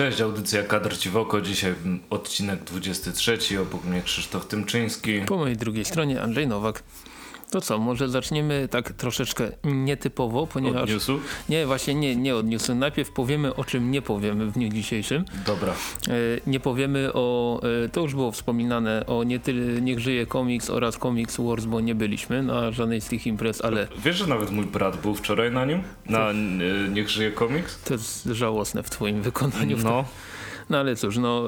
Cześć, audycja Kadr Ci w oko. Dzisiaj odcinek 23. Obok mnie Krzysztof Tymczyński. Po mojej drugiej stronie Andrzej Nowak. To co, może zaczniemy tak troszeczkę nietypowo, ponieważ... Od newsu? Nie, właśnie nie, nie od newsu. Najpierw powiemy o czym nie powiemy w dniu dzisiejszym. Dobra. E, nie powiemy o, e, to już było wspominane, o nie tyle Niech żyje komiks oraz Comics Wars, bo nie byliśmy na żadnej z tych imprez, ale... Wiesz, że nawet mój brat był wczoraj na nim? Na e, Niech żyje komiks? To jest żałosne w twoim wykonaniu. No. No ale cóż, no...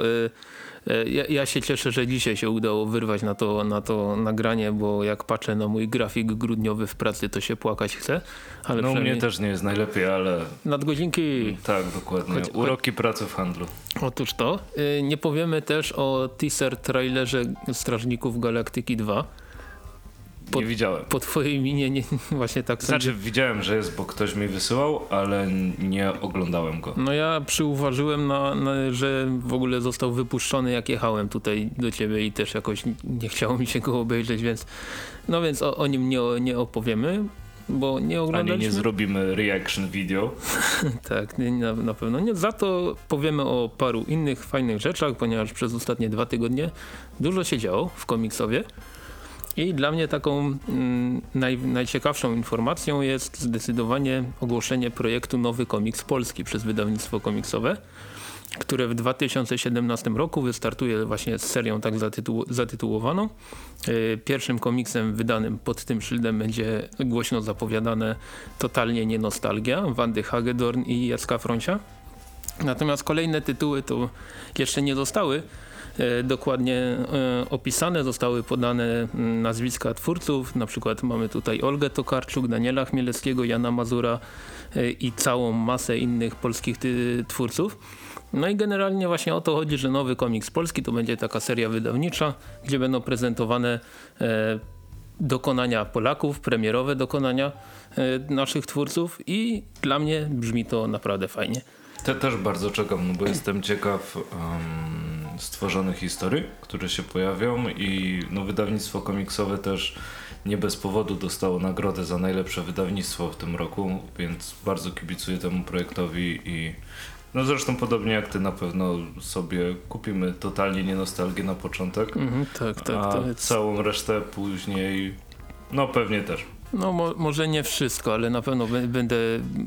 ja, ja, się cieszę, że dzisiaj się udało wyrwać na to, na to nagranie, bo jak patrzę na mój grafik grudniowy w pracy, to się płakać chce. Ale no u mnie też nie jest najlepiej, ale... Nadgodzinki. Tak, dokładnie. Choć, Uroki pracy w handlu. Otóż to. E, nie powiemy też o teaser trailerze Strażników Galaktyki 2 po, nie widziałem. Po twojej minie nie, właśnie tak Znaczy sądzę. widziałem, że jest, bo ktoś mi wysyłał, ale nie oglądałem go. No ja przyuważyłem, na, na, że w ogóle został wypuszczony jak jechałem tutaj do ciebie i też jakoś nie chciało mi się go obejrzeć, więc no więc o, o nim nie, nie opowiemy. Bo nie oglądaliśmy. Ani nie zrobimy reaction video. tak, na, na pewno nie. Za to powiemy o paru innych fajnych rzeczach, ponieważ przez ostatnie dwa tygodnie dużo się działo w komiksowie. I dla mnie taką mm, naj, najciekawszą informacją jest zdecydowanie ogłoszenie projektu Nowy Komiks Polski przez wydawnictwo komiksowe, które w 2017 roku wystartuje właśnie z serią tak zatytuł, zatytułowaną. Yy, pierwszym komiksem wydanym pod tym szyldem będzie głośno zapowiadane Totalnie nie nostalgia Wandy Hagedorn i Jacka Froncia. Natomiast kolejne tytuły to jeszcze nie zostały E, dokładnie e, opisane, zostały podane mm, nazwiska twórców, na przykład mamy tutaj Olgę Tokarczuk, Daniela Chmielewskiego, Jana Mazura e, i całą masę innych polskich twórców. No i generalnie właśnie o to chodzi, że nowy komiks polski to będzie taka seria wydawnicza, gdzie będą prezentowane dokonania Polaków, premierowe dokonania naszych twórców i dla mnie brzmi to naprawdę fajnie. Te też bardzo czekam, no bo jestem ciekaw um, stworzonych historii, które się pojawią i no, wydawnictwo komiksowe też nie bez powodu dostało nagrodę za najlepsze wydawnictwo w tym roku, więc bardzo kibicuję temu projektowi i no zresztą podobnie jak ty na pewno sobie kupimy totalnie nie nostalgię na początek, mm tak, tak, a jest... całą resztę później no pewnie też. No mo może nie wszystko, ale na pewno będę...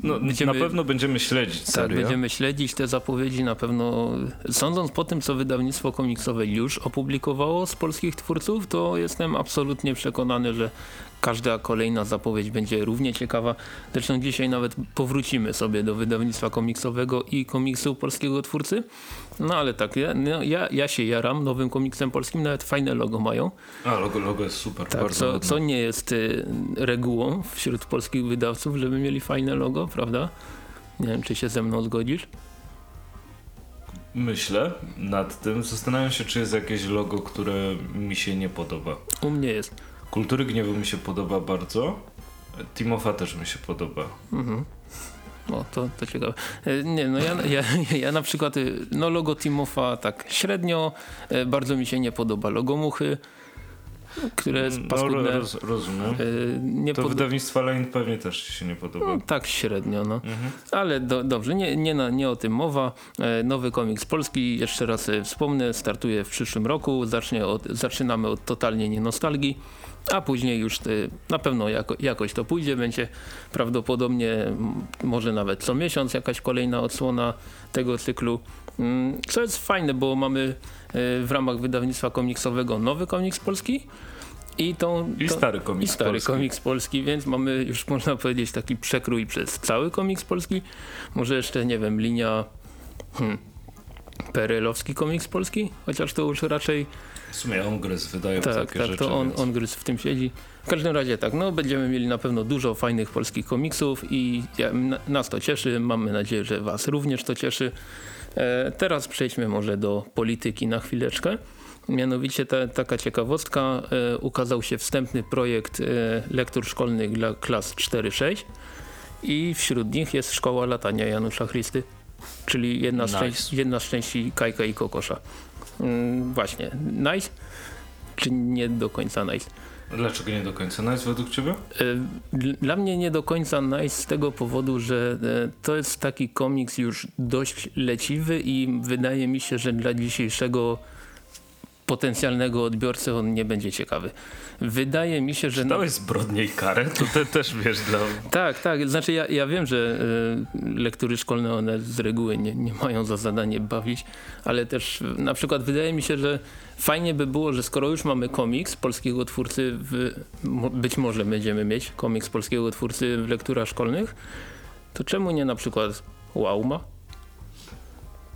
No, będziemy, na pewno będziemy śledzić Tak, serię. będziemy śledzić te zapowiedzi na pewno. Sądząc po tym, co wydawnictwo komiksowe już opublikowało z polskich twórców, to jestem absolutnie przekonany, że każda kolejna zapowiedź będzie równie ciekawa. Zresztą dzisiaj nawet powrócimy sobie do wydawnictwa komiksowego i komiksu polskiego twórcy. No ale tak, ja, no, ja, ja się jaram nowym komiksem polskim, nawet fajne logo mają. A, logo, logo jest super. Tak, co, co nie jest y, regułą wśród polskich wydawców, żeby mieli fajne logo, prawda? Nie wiem, czy się ze mną zgodzisz? Myślę nad tym. Zastanawiam się, czy jest jakieś logo, które mi się nie podoba. U mnie jest. Kultury Gniewu mi się podoba bardzo. Timofa też mi się podoba. Mhm. O, to, to ciekawe. E, nie, no ja, ja, ja na przykład y, no logo Timofa tak średnio, e, bardzo mi się nie podoba logo Muchy które jest mm, paskudne. No, roz, rozumiem. E, nie to pod... wydawnictwa Lane pewnie też się nie podoba. No, tak średnio, no. Mhm. Ale do, dobrze, nie, nie, na, nie o tym mowa. Nowy komiks polski, jeszcze raz wspomnę, startuje w przyszłym roku. Zacznie od, zaczynamy od totalnie nie nostalgii a później już ty, na pewno jako, jakoś to pójdzie, będzie prawdopodobnie może nawet co miesiąc jakaś kolejna odsłona tego cyklu, mm, co jest fajne, bo mamy e, w ramach wydawnictwa komiksowego nowy komiks polski i, tą, I stary komiks i stary polski. komiks polski, więc mamy już można powiedzieć taki przekrój przez cały komiks polski, może jeszcze nie wiem, linia hmm, perelowski komiks polski, chociaż to już raczej w sumie Ongryz wydaje tak, takie tak, rzeczy. to on, więc... Ongryz w tym siedzi. W każdym razie tak, no będziemy mieli na pewno dużo fajnych polskich komiksów i ja, nas to cieszy, mamy nadzieję, że was również to cieszy. E, teraz przejdźmy może do polityki na chwileczkę. Mianowicie ta, taka ciekawostka, e, ukazał się wstępny projekt e, lektur szkolnych dla klas 4-6 i wśród nich jest Szkoła Latania Janusza Chrysty, czyli jedna, nice. z, części, jedna z części Kajka i Kokosza. Mm, właśnie, nice? Czy nie do końca nice? Dlaczego nie do końca nice według ciebie? E, Dla mnie nie do końca nice z tego powodu, że e, to jest taki komiks już dość leciwy i wydaje mi się, że dla dzisiejszego potencjalnego odbiorcy on nie będzie ciekawy. Wydaje mi się, że... Dałeś zbrodnię i karę? To te, też wiesz dla... Tak, tak. Znaczy ja, ja wiem, że y, lektury szkolne one z reguły nie, nie mają za zadanie bawić, ale też y, na przykład wydaje mi się, że fajnie by było, że skoro już mamy komiks polskiego twórcy, w, być może będziemy mieć komiks polskiego twórcy w lekturach szkolnych, to czemu nie na przykład Łauma?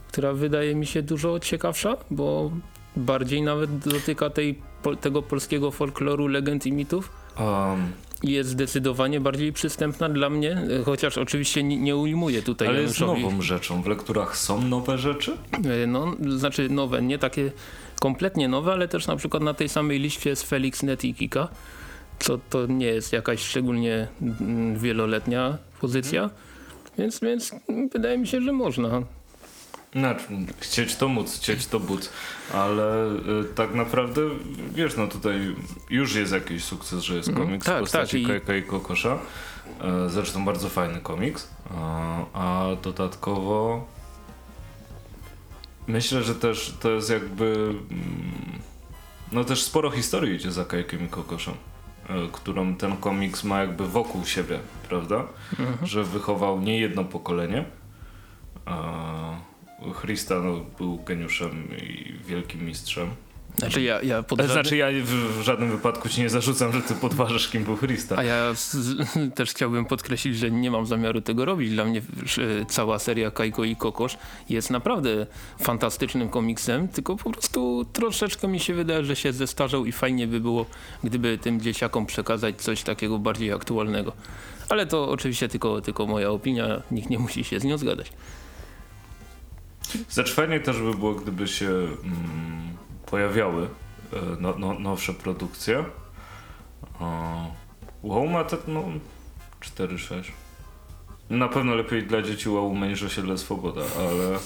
Która wydaje mi się dużo ciekawsza, bo bardziej nawet dotyka tej, tego polskiego folkloru, legend i mitów Um, jest zdecydowanie bardziej przystępna dla mnie, chociaż oczywiście nie, nie ujmuję tutaj ale jest Januszowi. nową rzeczą. W lekturach są nowe rzeczy? E, No, znaczy nowe, nie takie kompletnie nowe, ale też na przykład na tej samej liście jest Felix Net i Kika, co to nie jest jakaś szczególnie mm, wieloletnia pozycja, więc, więc wydaje mi się, że można. Znaczy, chcieć to móc, chcieć to but, ale y, tak naprawdę, wiesz, no tutaj już jest jakiś sukces, że jest Mhm, komiks tak, w postaci tak, i- Kajka i Kokosza. E, zresztą bardzo fajny komiks, a, a dodatkowo myślę, że też to jest jakby, mm, no też sporo historii idzie za Kajkiem i Kokoszem, e, którą ten komiks ma jakby wokół siebie, prawda? Mhm. że wychował nie jedno pokolenie. Christa no, był geniuszem i wielkim mistrzem. Znaczy ja, ja pod żadnym- Znaczy ja w, w żadnym wypadku ci nie zarzucam, że ty podważasz kim był Christa. A ja z, też chciałbym podkreślić, że nie mam zamiaru tego robić. Dla mnie e, cała seria Kajko i Kokosz jest naprawdę fantastycznym komiksem, tylko po prostu troszeczkę mi się wydaje, że się zestarzał i fajnie by było, gdyby tym dzieciakom przekazać coś takiego bardziej aktualnego. Ale to oczywiście tylko, tylko moja opinia, nikt nie musi się z nią zgadzać. Fajnie też by było, gdyby się mm, pojawiały e, no, no, nowsze produkcje. Wow ma te, no 4-6. Na pewno lepiej dla dzieci Wow niż osiedle Swoboda, ale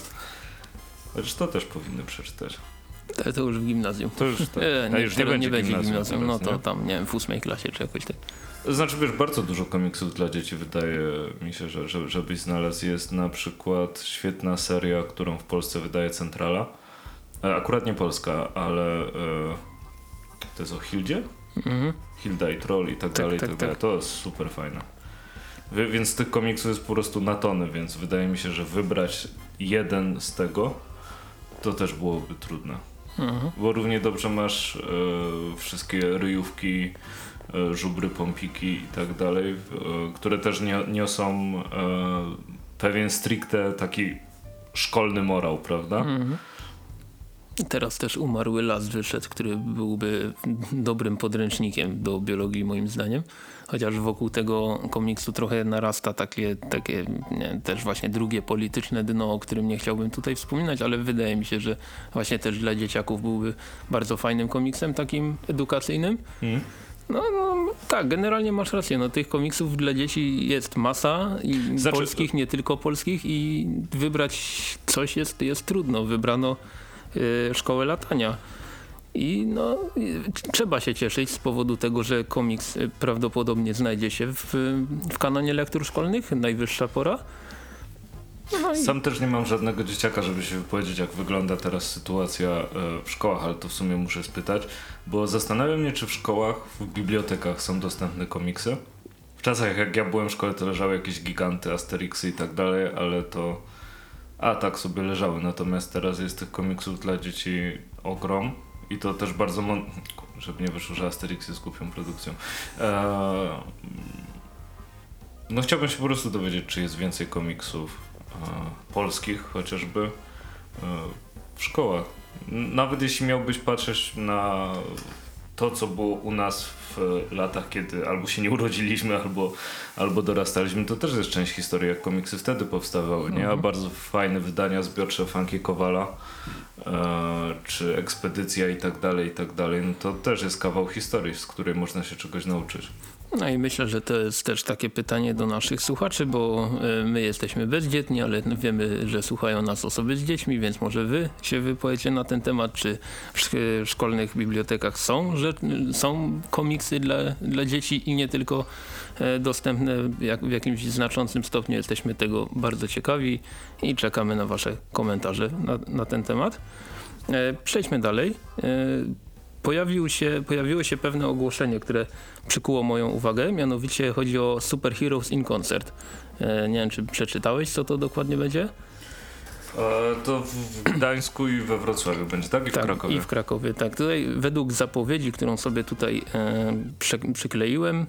chociaż to też powinny przeczytać. To, to już w gimnazjum. To już, tak. A nie, już nie teraz będzie nie będzie gimnazjum gimnazjum, no teraz, to nie? tam, nie wiem, w ósmej klasie czy jakoś tak. Znaczy wiesz, bardzo dużo komiksów dla dzieci wydaje mi się, że, że, żebyś znalazł. Jest na przykład świetna seria, którą w Polsce wydaje Centrala. E, Akurat nie polska, ale e, to jest o Hildzie? Mhm. Hilda i Troll i tak, Tak, dalej, tak, tak, dalej. tak. To jest super fajne. Więc tych komiksów jest po prostu na tony, więc wydaje mi się, że wybrać jeden z tego to też byłoby trudne. Mhm. Bo równie dobrze masz e, wszystkie ryjówki, żubry, pompiki i tak dalej, e, które też nie, niosą e, pewien stricte taki szkolny morał, prawda? Mhm. Teraz też umarły las wyszedł, który byłby dobrym podręcznikiem do biologii moim zdaniem. Chociaż wokół tego komiksu trochę narasta takie, takie nie, też właśnie drugie polityczne dno, o którym nie chciałbym tutaj wspominać, ale wydaje mi się, że właśnie też dla dzieciaków byłby bardzo fajnym komiksem takim edukacyjnym. Mhm. No, no tak, generalnie masz rację. No, tych komiksów dla dzieci jest masa i Znaczy- polskich, nie tylko polskich i wybrać coś jest, jest trudno. Wybrano y, szkołę latania. I no, trzeba się cieszyć z powodu tego, że komiks y, prawdopodobnie znajdzie się w, w kanonie lektur szkolnych, najwyższa pora. No Sam też nie mam żadnego dzieciaka, żeby się wypowiedzieć, jak wygląda teraz sytuacja e, w szkołach, ale to w sumie muszę spytać, bo zastanawiam mnie, czy w szkołach, w bibliotekach są dostępne komiksy. W czasach, jak ja byłem w szkole, to leżały jakieś giganty, Asterixy i tak dalej, ale to... A tak sobie leżały, natomiast teraz jest tych komiksów dla dzieci ogrom i to też bardzo... Mon... Żeby nie wyszło, że Asterix jest głupią produkcją. Eee... No chciałbym się po prostu dowiedzieć, czy jest więcej komiksów polskich chociażby e, w szkołach. Nawet jeśli miałbyś patrzeć na to, co było u nas w latach, kiedy albo się nie urodziliśmy, albo, albo dorastaliśmy, to też jest część historii, jak komiksy wtedy powstawały, nie? A Mhm. bardzo fajne wydania zbiorcze Funky Kowala, e, czy Ekspedycja i tak dalej, i tak dalej, no to też jest kawał historii, z której można się czegoś nauczyć. No i myślę, że to jest też takie pytanie do naszych słuchaczy, bo e, my jesteśmy bezdzietni, ale wiemy, że słuchają nas osoby z dziećmi, więc może wy się wypowiecie na ten temat, czy w szkolnych bibliotekach są, że są komiksy dla, dla dzieci i nie tylko e, dostępne jak, w jakimś znaczącym stopniu. Jesteśmy tego bardzo ciekawi i czekamy na wasze komentarze na, na ten temat. E, przejdźmy dalej pojawił się, pojawiło się pewne ogłoszenie, które przykuło moją uwagę, mianowicie chodzi o Super Heroes in Concert. E, nie wiem, czy przeczytałeś, co to dokładnie będzie? E, to w Gdańsku i we Wrocławiu będzie, tak? I w tak, Krakowie. i w Krakowie, tak. Tutaj według zapowiedzi, którą sobie tutaj e, przy, przykleiłem,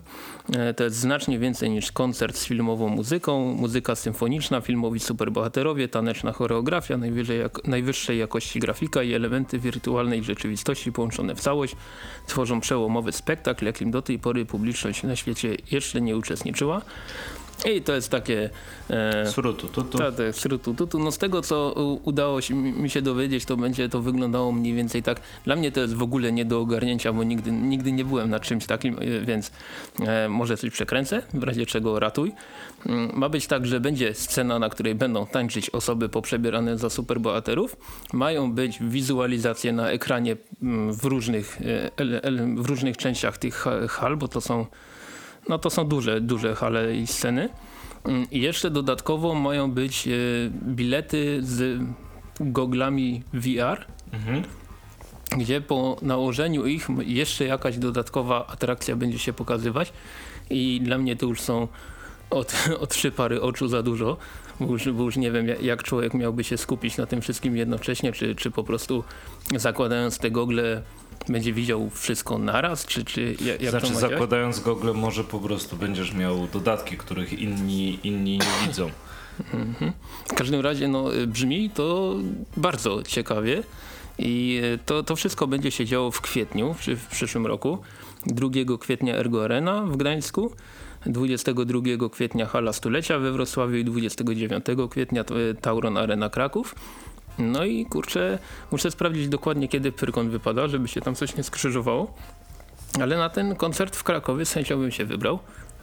e, to jest znacznie więcej niż koncert z filmową muzyką, muzyka symfoniczna, filmowi superbohaterowie, taneczna choreografia, jak, najwyższej jakości grafika i elementy wirtualnej rzeczywistości połączone w całość tworzą przełomowy spektakl, jakim do tej pory publiczność na świecie jeszcze nie uczestniczyła. I to jest takie... E, srutu tutu. Tak, tak, srutu tutu. No z tego, co udało się, mi się dowiedzieć, to będzie to wyglądało mniej więcej tak. Dla mnie to jest w ogóle nie do ogarnięcia, bo nigdy, nigdy nie byłem na czymś takim, e, więc e, może coś przekręcę, w razie czego ratuj. Mm, ma być tak, że będzie scena, na której będą tańczyć osoby poprzebierane za superbohaterów. Mają być wizualizacje na ekranie mm, w różnych, e, w różnych częściach tych hal, bo to są no to są duże, duże hale i sceny. Mm, I jeszcze dodatkowo mają być e, bilety z goglami VR, mhm. gdzie po nałożeniu ich jeszcze jakaś dodatkowa atrakcja będzie się pokazywać. I dla mnie to już są od, o trzy pary oczu za dużo, bo już, bo już nie wiem jak człowiek miałby się skupić na tym wszystkim jednocześnie, czy, czy po prostu zakładając te gogle będzie widział wszystko naraz, czy, czy jak Znaczy zakładając gogle może po prostu będziesz miał dodatki, których inni, inni nie widzą. Mhm. W każdym razie no, brzmi to bardzo ciekawie i to, to wszystko będzie się działo w kwietniu, w, w przyszłym roku. 2 kwietnia Ergo Arena w Gdańsku, 22 kwietnia Hala Stulecia we Wrocławiu i 29 kwietnia Tauron Arena Kraków. No i kurczę, muszę sprawdzić dokładnie kiedy Pyrkon wypada, żeby się tam coś nie skrzyżowało. Ale na ten koncert w Krakowie z chęcią bym się wybrał.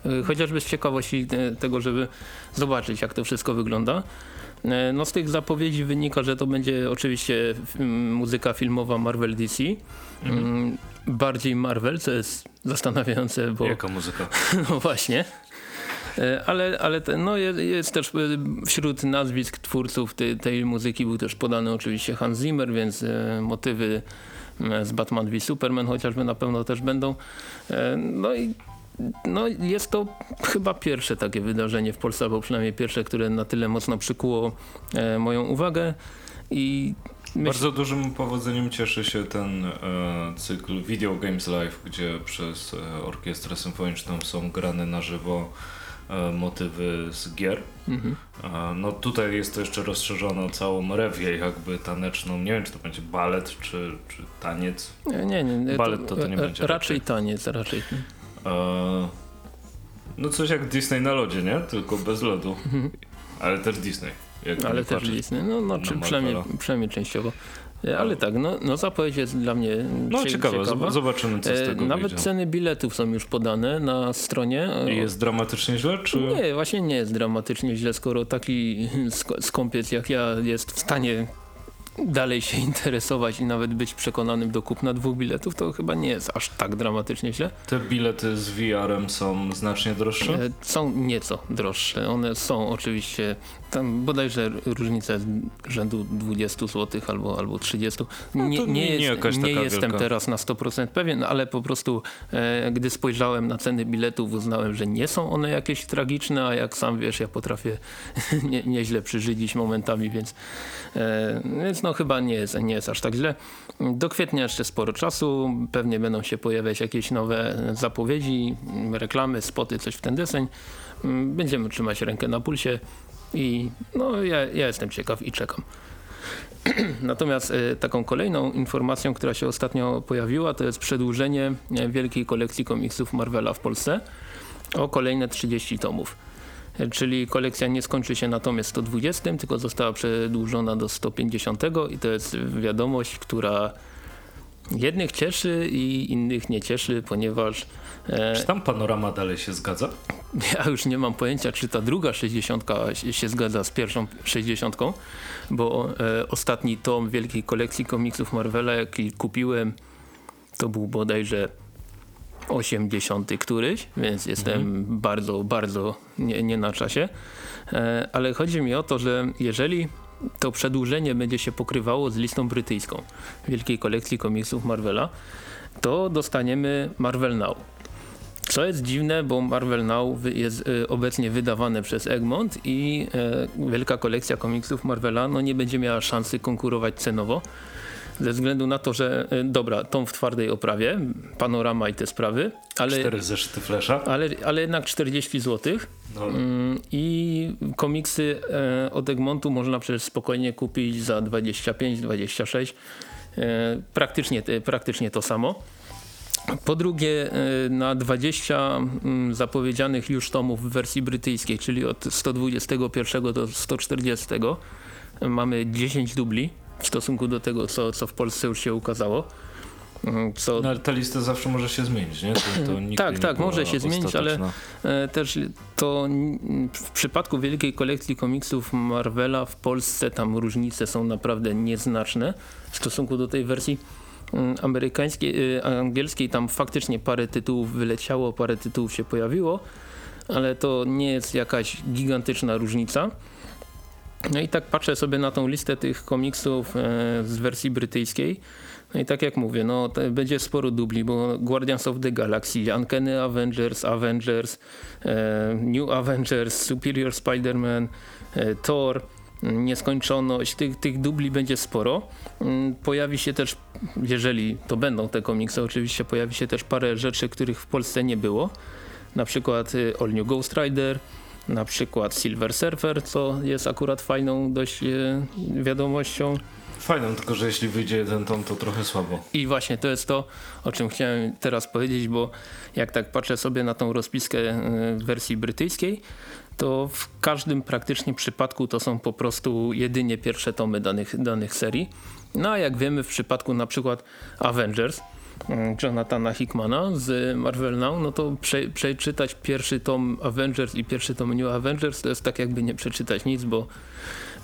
E, chociażby z ciekawości e, tego, żeby zobaczyć jak to wszystko wygląda. E, no z tych zapowiedzi wynika, że to będzie oczywiście muzyka filmowa Marvel DC. Mhm. Mm, bardziej Marvel, co jest zastanawiające, bo... Jaka muzyka? no właśnie. E, ale, ale no jest, też e, wśród nazwisk twórców tej, tej muzyki był też podany oczywiście Hans Zimmer, więc e, motywy z Batman v Superman chociażby na pewno też będą. No i no jest to chyba pierwsze takie wydarzenie w Polsce, albo przynajmniej pierwsze, które na tyle mocno przykuło moją uwagę i Myśl... Bardzo dużym powodzeniem cieszy się ten e, cykl Video Games Live, gdzie przez orkiestrę symfoniczną są grane na żywo motywy z gier. Mhm. E, no tutaj jest to jeszcze rozszerzono całą rewię jakby taneczną. Nie wiem, czy to będzie balet, czy, czy taniec. Nie, nie, nie. Balet to, to nie będzie. Raczej, raczej taniec, raczej. E, no coś jak Disney na lodzie, nie? Tylko bez lodu. Mhm. Ale też Disney. Ale też Disney, no, no czy przynajmniej, przynajmniej częściowo. Ale tak, no, no zapowiedź jest dla mnie No ciekawe, ciekawa. zobaczymy co z e, tego Nawet wyjdzie. ceny biletów są już podane na stronie. I jest dramatycznie źle? Czy... Nie, właśnie nie jest dramatycznie źle, skoro taki skąpiec jak ja jest w stanie dalej się interesować i nawet być przekonanym do kupna dwóch biletów, to chyba nie jest aż tak dramatycznie źle. Te bilety z VR-em są znacznie droższe? E, są nieco droższe. One są oczywiście tam bodajże różnica jest rzędu 20 zł albo, albo 30. Nie, no nie, nie, jest, nie jestem wielka. teraz na 100% pewien, ale po prostu e, gdy spojrzałem na ceny biletów uznałem, że nie są one jakieś tragiczne, a jak sam wiesz, ja potrafię nie, nieźle przyżydzić momentami, więc, e, więc no chyba nie jest, nie jest aż tak źle. Do kwietnia jeszcze sporo czasu, pewnie będą się pojawiać jakieś nowe zapowiedzi, reklamy, spoty, coś w ten deseń. Będziemy trzymać rękę na pulsie. I no, ja, ja jestem ciekaw i czekam. Natomiast y, taką kolejną informacją, która się ostatnio pojawiła, to jest przedłużenie e, wielkiej kolekcji komiksów Marvela w Polsce o kolejne 30 tomów. Czyli kolekcja nie skończy się na tomie 120, tylko została przedłużona do 150 i to jest wiadomość, która Jednych cieszy i innych nie cieszy, ponieważ e, Czy tam panorama dalej się zgadza? Ja już nie mam pojęcia, czy ta druga 60 się zgadza z pierwszą 60, bo e, ostatni tom wielkiej kolekcji komiksów Marvela, jaki kupiłem, to był bodajże 80 któryś, więc jestem mhm. bardzo, bardzo nie, nie na czasie. E, ale chodzi mi o to, że jeżeli to przedłużenie będzie się pokrywało z listą brytyjską wielkiej kolekcji komiksów Marvela, to dostaniemy Marvel Now. Co jest dziwne, bo Marvel Now jest y, obecnie wydawane przez Egmont i y, wielka kolekcja komiksów Marvela no nie będzie miała szansy konkurować cenowo ze względu na to, że y, dobra, tom w twardej oprawie, panorama i te sprawy, ale, Cztery zeszyty flesza. Ale, ale jednak 40 zł. No. Mm, I komiksy e, od Egmontu można przecież spokojnie kupić za 25-26. E, praktycznie, praktycznie to samo. Po drugie e, na 20 mm, zapowiedzianych już tomów w wersji brytyjskiej, czyli od 121 do 140 mamy 10 dubli w stosunku do tego, co, co w Polsce już się ukazało. Mm, co... No, ale ta lista zawsze może się zmienić, nie? To, to tak, tak, może się zmienić, ale e, też to w przypadku wielkiej kolekcji komiksów Marvela w Polsce tam różnice są naprawdę nieznaczne w stosunku do tej wersji mm, amerykańskiej, e, angielskiej. Tam faktycznie parę tytułów wyleciało, parę tytułów się pojawiło, ale to nie jest jakaś gigantyczna różnica. No i tak patrzę sobie na tą listę tych komiksów e, z wersji brytyjskiej. No i tak jak mówię, no będzie sporo dubli, bo Guardians of the Galaxy, Uncanny Avengers, Avengers, e, New Avengers, Superior Spider-Man, e, Thor, Nieskończoność, tych, tych dubli będzie sporo. Mm, pojawi się też, jeżeli to będą te komiksy, oczywiście pojawi się też parę rzeczy, których w Polsce nie było. Na przykład e, All New Ghost Rider, na przykład Silver Surfer, co jest akurat fajną dość e, wiadomością. Fajną, tylko że jeśli wyjdzie jeden tom, to trochę słabo. I właśnie to jest to, o czym chciałem teraz powiedzieć, bo jak tak patrzę sobie na tą rozpiskę e, w wersji brytyjskiej, to w każdym praktycznie przypadku to są po prostu jedynie pierwsze tomy danych, danych serii. No a jak wiemy w przypadku na przykład Avengers, Jonathana Hickmana z Marvel Now, no to prze, przeczytać pierwszy tom Avengers i pierwszy tom New Avengers to jest tak jakby nie przeczytać nic, bo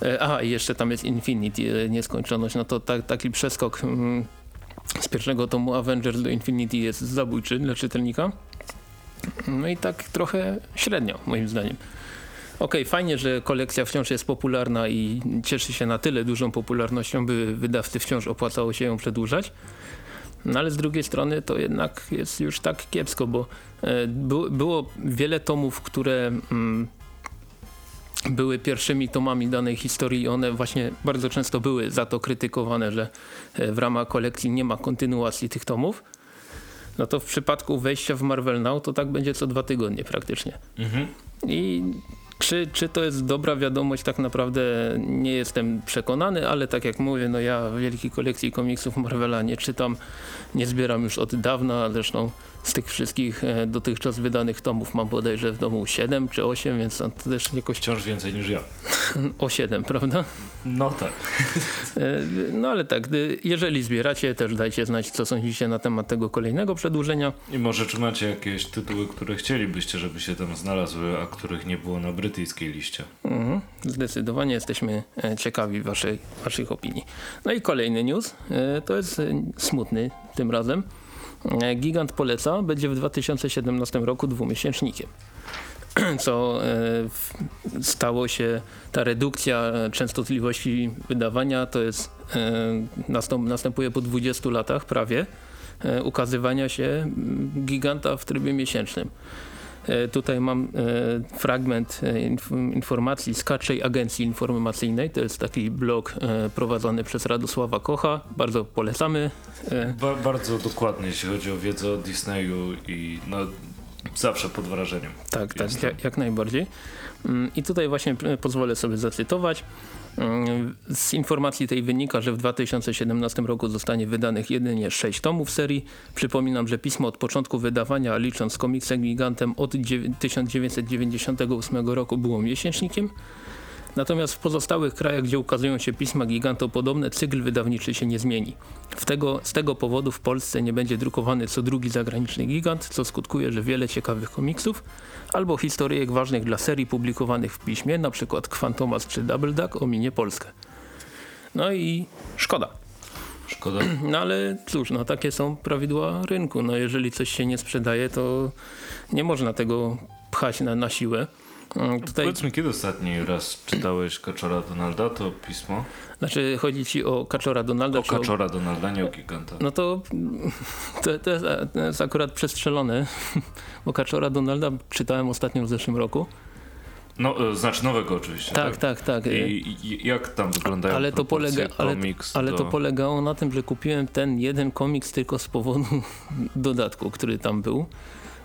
e, aha i jeszcze tam jest Infinity, e, nieskończoność, no to tak, taki przeskok mm, z pierwszego tomu Avengers do Infinity jest zabójczy dla czytelnika. No i tak trochę średnio moim zdaniem. Okej, okay, fajnie, że kolekcja wciąż jest popularna i cieszy się na tyle dużą popularnością, by wydawcy wciąż opłacało się ją przedłużać. No ale z drugiej strony to jednak jest już tak kiepsko, bo e, było wiele tomów, które mm, były pierwszymi tomami danej historii i one właśnie bardzo często były za to krytykowane, że e, w ramach kolekcji nie ma kontynuacji tych tomów. No to w przypadku wejścia w Marvel Now to tak będzie co dwa tygodnie praktycznie. Mhm. I czy, czy to jest dobra wiadomość, tak naprawdę nie jestem przekonany, ale tak jak mówię, no ja wielkiej kolekcji komiksów Marvela nie czytam, nie zbieram już od dawna, zresztą z tych wszystkich e, dotychczas wydanych tomów mam bodajże w domu 7 czy 8, więc to też jakoś... Wciąż więcej niż ja. o 7, prawda? No tak. E, no ale tak, jeżeli zbieracie, też dajcie znać, co sądzicie na temat tego kolejnego przedłużenia. I może czy macie jakieś tytuły, które chcielibyście, żeby się tam znalazły, a których nie było na brytyjskiej liście? Mhm. Zdecydowanie jesteśmy e, ciekawi waszej, waszych opinii. No i kolejny news, to jest smutny tym razem. E, Gigant poleca będzie w 2017 roku dwumiesięcznikiem co e, stało się, ta redukcja częstotliwości wydawania to jest, e, następuje po 20 latach prawie ukazywania się giganta w trybie miesięcznym. E, tutaj mam e, fragment e, informacji z Kaczej Agencji Informacyjnej. To jest taki blog prowadzony przez Radosława Kocha. Bardzo polecamy. Ba bardzo dokładnie, jeśli chodzi o wiedzę o Disneyu i no, zawsze pod wrażeniem. Tak, tak, jak, jak najbardziej. Mm, I tutaj właśnie pozwolę sobie zacytować. Mm, z informacji tej wynika, że w 2017 roku zostanie wydanych jedynie 6 tomów serii. Przypominam, że pismo od początku wydawania, licząc komiksem gigantem od 1998 roku było miesięcznikiem. Natomiast w pozostałych krajach, gdzie ukazują się pisma gigantopodobne, cykl wydawniczy się nie zmieni. Tego, z tego powodu w Polsce nie będzie drukowany co drugi zagraniczny gigant, co skutkuje, że wiele ciekawych komiksów albo historyjek ważnych dla serii publikowanych w piśmie, np. Quantomas czy Double Duck, ominie Polskę. No i szkoda. Szkoda. No ale cóż, no takie są prawidła rynku. No jeżeli coś się nie sprzedaje, to nie można tego pchać na, na siłę. Mm, Tutaj, Powiedz mi, kiedy ostatni raz czytałeś Kaczora Donalda, to pismo? znaczy chodzi ci o Kaczora Donalda, O czy o Kaczora Donalda, nie o Giganta. No to, to, to, jest, to jest akurat przestrzelone, bo Kaczora Donalda czytałem ostatnio w zeszłym roku. No, e, znaczy nowego oczywiście, Tak, tak, tak. I, i jak tam wyglądają ale to, polega, ale, komiks ale do... to polegało na tym, że kupiłem ten jeden komiks tylko z powodu dodatku, który tam był.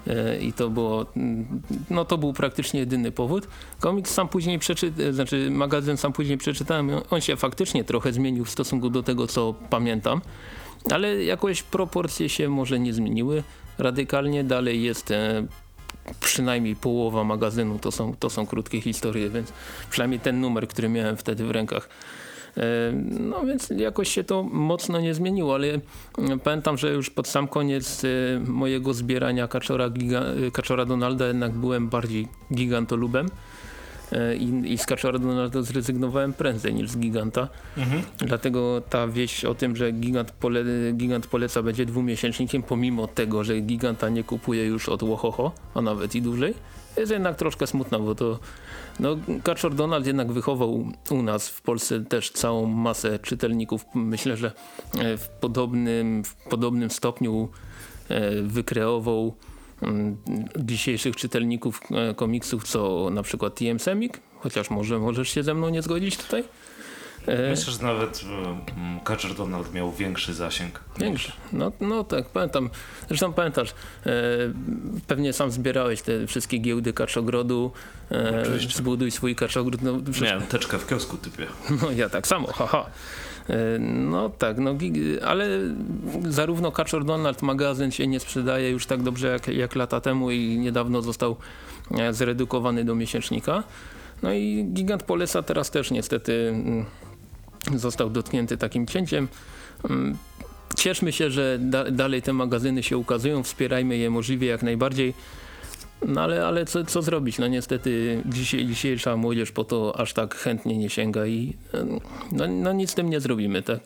E, I to było, no to był praktycznie jedyny powód. Komiks sam później przeczytałem, znaczy magazyn sam później przeczytałem. On się faktycznie trochę zmienił w stosunku do tego, co pamiętam. Ale jakoś proporcje się może nie zmieniły radykalnie. Dalej jest e, przynajmniej połowa magazynu to są, to są krótkie historie, więc przynajmniej ten numer, który miałem wtedy w rękach. No więc jakoś się to mocno nie zmieniło, ale pamiętam, że już pod sam koniec e, mojego zbierania Kaczora, giga, e, Kaczora Donalda jednak byłem bardziej gigantolubem e, i, i z Kaczora Donalda zrezygnowałem prędzej niż z Giganta. Mhm. Dlatego ta wieść o tym, że Gigant, pole, Gigant poleca będzie dwumiesięcznikiem, pomimo tego, że Giganta nie kupuje już od Łohoho, a nawet i dłużej, jest jednak troszkę smutna, bo to no, Kaczor Donald jednak wychował u nas w Polsce też całą masę czytelników. Myślę, że e, w podobnym, w podobnym stopniu e, wykreował mm, dzisiejszych czytelników e, komiksów, co na przykład TM Semik, chociaż może możesz się ze mną nie zgodzić tutaj. E, Myślę, że nawet um, Kaczor Donald miał większy zasięg. Większy. No, no tak, pamiętam. Zresztą pamiętasz, e, pewnie sam zbierałeś te wszystkie giełdy kaczogrodu. E, Oczywiście. zbuduj swój kaczogród. No, Miałem teczkę w kiosku typie. no ja tak samo, haha. E, No tak, no, ale zarówno Kaczor Donald magazyn się nie sprzedaje już tak dobrze jak, jak lata temu i niedawno został e, zredukowany do miesięcznika. No i Gigant Polesa teraz też niestety mm, został dotknięty takim cięciem. Mm, Cieszmy się, że da, dalej te magazyny się ukazują, wspierajmy je możliwie jak najbardziej. No ale, ale co, co zrobić? No niestety dzisiaj, dzisiejsza młodzież po to aż tak chętnie nie sięga i no, no nic z tym nie zrobimy, tak?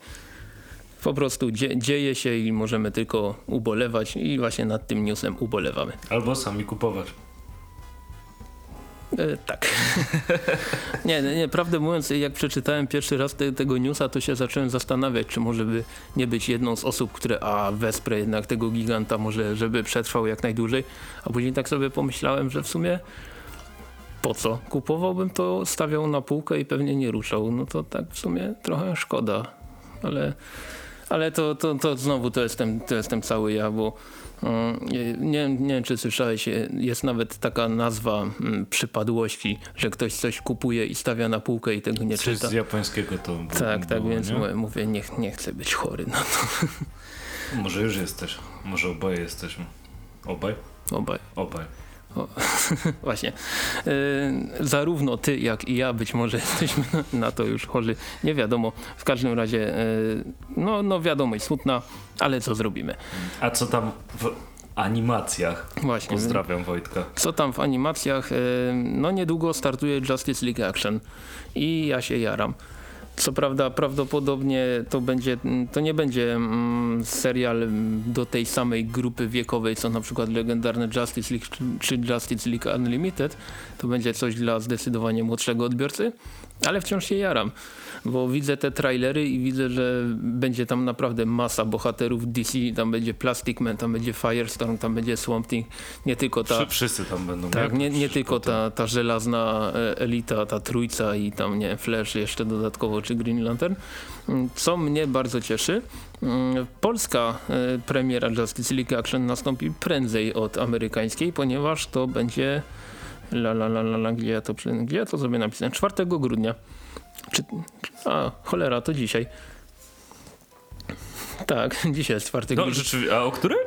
Po prostu dzie, dzieje się i możemy tylko ubolewać i właśnie nad tym newsem ubolewamy. Albo sami kupować. E, tak. nie, nie, prawdę mówiąc, jak przeczytałem pierwszy raz te, tego newsa, to się zacząłem zastanawiać, czy może by nie być jedną z osób, które a wesprę jednak tego giganta, może żeby przetrwał jak najdłużej, a później tak sobie pomyślałem, że w sumie po co? Kupowałbym to, stawiał na półkę i pewnie nie ruszał. No to tak w sumie trochę szkoda, ale, ale to, to, to znowu to jestem, to jestem cały ja, bo Nie, nie, wiem, czy słyszałeś, jest nawet taka nazwa mm, przypadłości, że ktoś coś kupuje i stawia na półkę i tego nie Coś czyta. z japońskiego to było, Tak, tak, było, więc nie? mówię, mówię nie, nie chcę być chory na to. Może już jesteś. Może oboje jesteśmy. Obaj? Obaj. Obaj. Właśnie. E, zarówno ty, jak i ja być może jesteśmy na, to już chorzy. Nie wiadomo. W każdym razie, e, no, no wiadomość smutna, ale co zrobimy? A co tam w animacjach? Właśnie. Pozdrawiam Wojtka. Co tam w animacjach? E, No niedługo startuje Justice League Action i ja się jaram. Co prawda prawdopodobnie to będzie, to nie będzie mm, serial do tej samej grupy wiekowej co na przykład legendarny Justice League czy Justice League Unlimited. To będzie coś dla zdecydowanie młodszego odbiorcy, ale wciąż się jaram, bo widzę te trailery i widzę, że będzie tam naprawdę masa bohaterów DC, tam będzie Plastic Man, tam będzie Firestorm, tam będzie Swamp Thing, nie tylko ta... Wszy- Wszyscy tam będą. Tak, nie, nie tylko ta, ta żelazna e, elita, ta trójca i tam nie Flash jeszcze dodatkowo czy Green Lantern. Mm, Co mnie bardzo cieszy, mm, polska e, premiera Justice League Action nastąpi prędzej od amerykańskiej, ponieważ to będzie la la la la, la gdzie ja to gdzie ja to sobie napisałem? 4 grudnia. Czy, a, cholera, to dzisiaj. Tak, dzisiaj jest 4 No, rzeczywiście, a o której?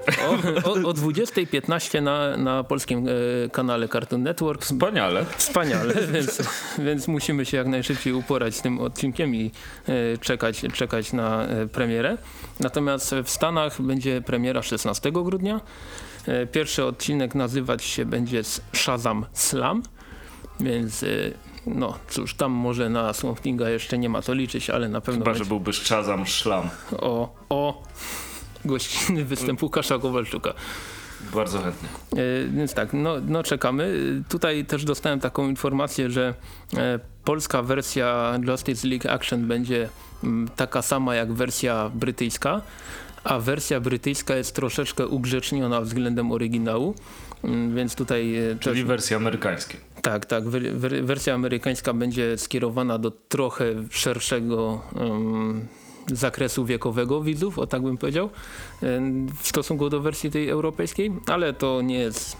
O, o, o 20.15 na, na polskim e, kanale Cartoon Network. Wspaniale. Wspaniale, więc, więc musimy się jak najszybciej uporać z tym odcinkiem i e, czekać, czekać na e, premierę. Natomiast w Stanach będzie premiera 16 grudnia. E, pierwszy odcinek nazywać się będzie Shazam Slam, więc e, no cóż, tam może na Swamp Thinga jeszcze nie ma to liczyć, ale na pewno Chyba, że będzie byłby Shazam szlam. o, o gościnny występ Łukasza Kowalczuka. Bardzo chętnie. E, Więc tak, no, no czekamy. Tutaj też dostałem taką informację, że e, polska wersja Justice League Action będzie mm, taka sama jak wersja brytyjska, a wersja brytyjska jest troszeczkę ugrzeczniona względem oryginału. Mm, Więc tutaj e, Czyli wersje amerykańskie. tak, tak, wer- wer- wersja amerykańska będzie skierowana do trochę szerszego em, zakresu wiekowego widzów, o tak bym powiedział, w stosunku do wersji tej europejskiej, ale to nie jest,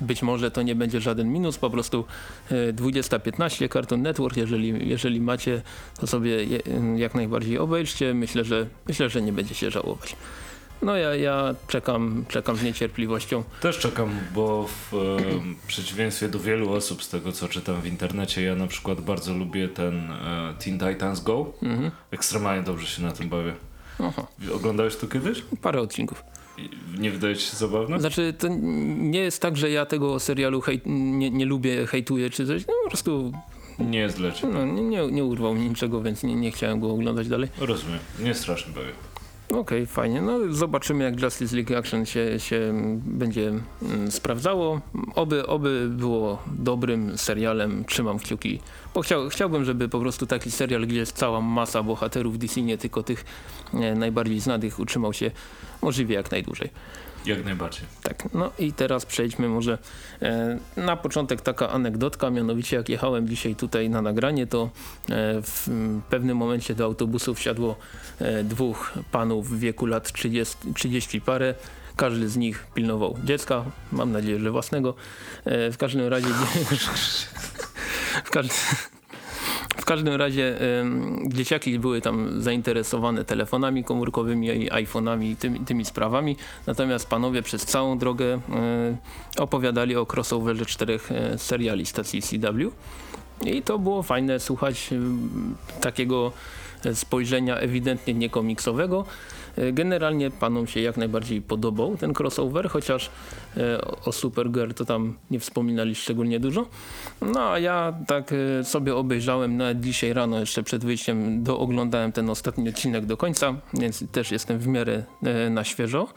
być może to nie będzie żaden minus, po prostu e, 20.15 Cartoon Network, jeżeli, jeżeli macie, to sobie je, jak najbardziej obejrzcie, myślę, że, myślę, że nie będziecie żałować. No ja, ja czekam, czekam z niecierpliwością. Też czekam, bo w em, przeciwieństwie do wielu osób z tego co czytam w internecie, ja na przykład bardzo lubię ten e, Teen Titans Go. Mhm. Ekstremalnie dobrze się na tym bawię. Aha, Oglądałeś to kiedyś? parę odcinków. Nie wydaje ci się zabawne? Znaczy, to nie jest tak, że ja tego serialu hejt, nie, nie lubię, hejtuję czy coś. No po prostu Nie jest dla ciebie. no, nie, nie, nie urwał mi niczego, więc nie, nie chciałem go oglądać dalej. Rozumiem. Nie strasznie bawię. Okej, fajnie. No zobaczymy jak Justice League Action się, się mm, będzie mm, sprawdzało. Oby, oby było dobrym serialem. Trzymam kciuki. Bo chciał, chciałbym, żeby po prostu taki serial, gdzie jest cała masa bohaterów DC, nie tylko tych e, najbardziej znanych, utrzymał się możliwie jak najdłużej. Jak najbardziej. Tak, no i teraz przejdźmy może e, na początek taka anegdotka, mianowicie jak jechałem dzisiaj tutaj na nagranie, to e, w m, pewnym momencie do autobusu wsiadło e, dwóch panów w wieku lat 30, 30 parę. Każdy z nich pilnował dziecka, mam nadzieję, że własnego. W każdym razie w, każdy, w każdym razie em, dzieciaki były tam zainteresowane telefonami komórkowymi iPhone'ami i tymi, tymi sprawami. Natomiast panowie przez całą drogę e, opowiadali o crossoverze czterech e, seriali stacji CW. I to było fajne słuchać takiego e, spojrzenia ewidentnie niekomiksowego. Generalnie panom się jak najbardziej podobał ten crossover, chociaż e, o- Supergirl to tam nie wspominali szczególnie dużo. No a ja tak e, sobie obejrzałem nawet dzisiaj rano jeszcze przed wyjściem, dooglądałem ten ostatni odcinek do końca, więc też jestem w miarę e, na świeżo.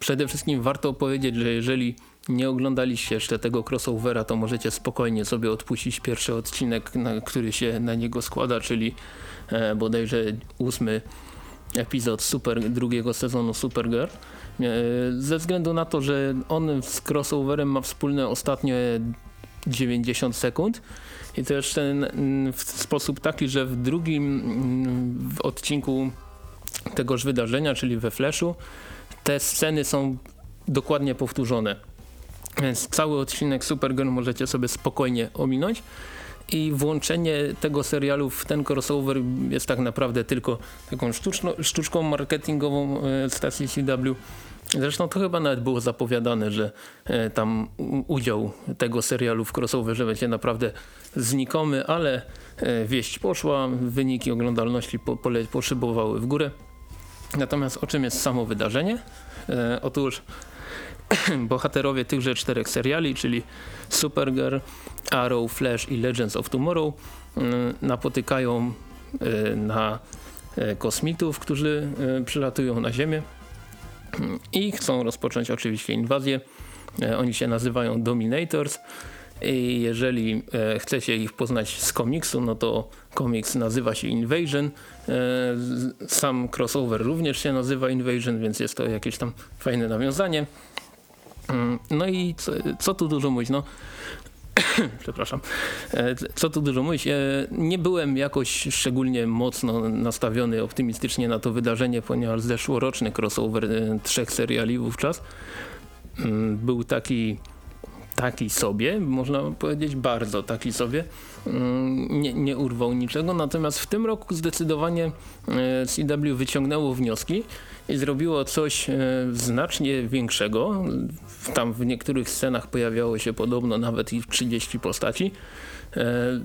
Przede wszystkim warto powiedzieć, że jeżeli nie oglądaliście jeszcze tego crossovera, to możecie spokojnie sobie odpuścić pierwszy odcinek, na, który się na niego składa, czyli bodajże ósmy epizod super, drugiego sezonu Supergirl. E, ze względu na to, że on z crossoverem ma wspólne ostatnie 90 sekund i to jeszcze mm, w sposób taki, że w drugim mm, w odcinku tegoż wydarzenia, czyli we Flashu, te sceny są dokładnie powtórzone. Więc cały odcinek Supergirl możecie sobie spokojnie ominąć i włączenie tego serialu w ten crossover jest tak naprawdę tylko taką sztuczno, sztuczką marketingową e, stacji CW. Zresztą to chyba nawet było zapowiadane, że e, tam udział tego serialu w crossoverze będzie naprawdę znikomy, ale e, wieść poszła, wyniki oglądalności po, poszybowały w górę. Natomiast o czym jest samo wydarzenie? E, otóż bohaterowie tychże czterech seriali, czyli Supergirl, Arrow, Flash i Legends of Tomorrow mm, napotykają e, na e, kosmitów, którzy przylatują na Ziemię i chcą rozpocząć oczywiście inwazję. Oni się nazywają Dominators i jeżeli chcecie ich poznać z komiksu, no to komiks nazywa się Invasion. Sam crossover również się nazywa Invasion, więc jest to jakieś tam fajne nawiązanie. No i co, co tu dużo mówić, no przepraszam, E, co tu dużo mówić, e, nie byłem jakoś szczególnie mocno nastawiony optymistycznie na to wydarzenie, ponieważ zeszłoroczny crossover e, trzech seriali wówczas mm, był taki taki sobie, można powiedzieć bardzo taki sobie. Mm, nie, nie urwał niczego, natomiast w tym roku zdecydowanie CW wyciągnęło wnioski i zrobiło coś e, znacznie większego. Tam w niektórych scenach pojawiało się podobno nawet i 30 postaci. E,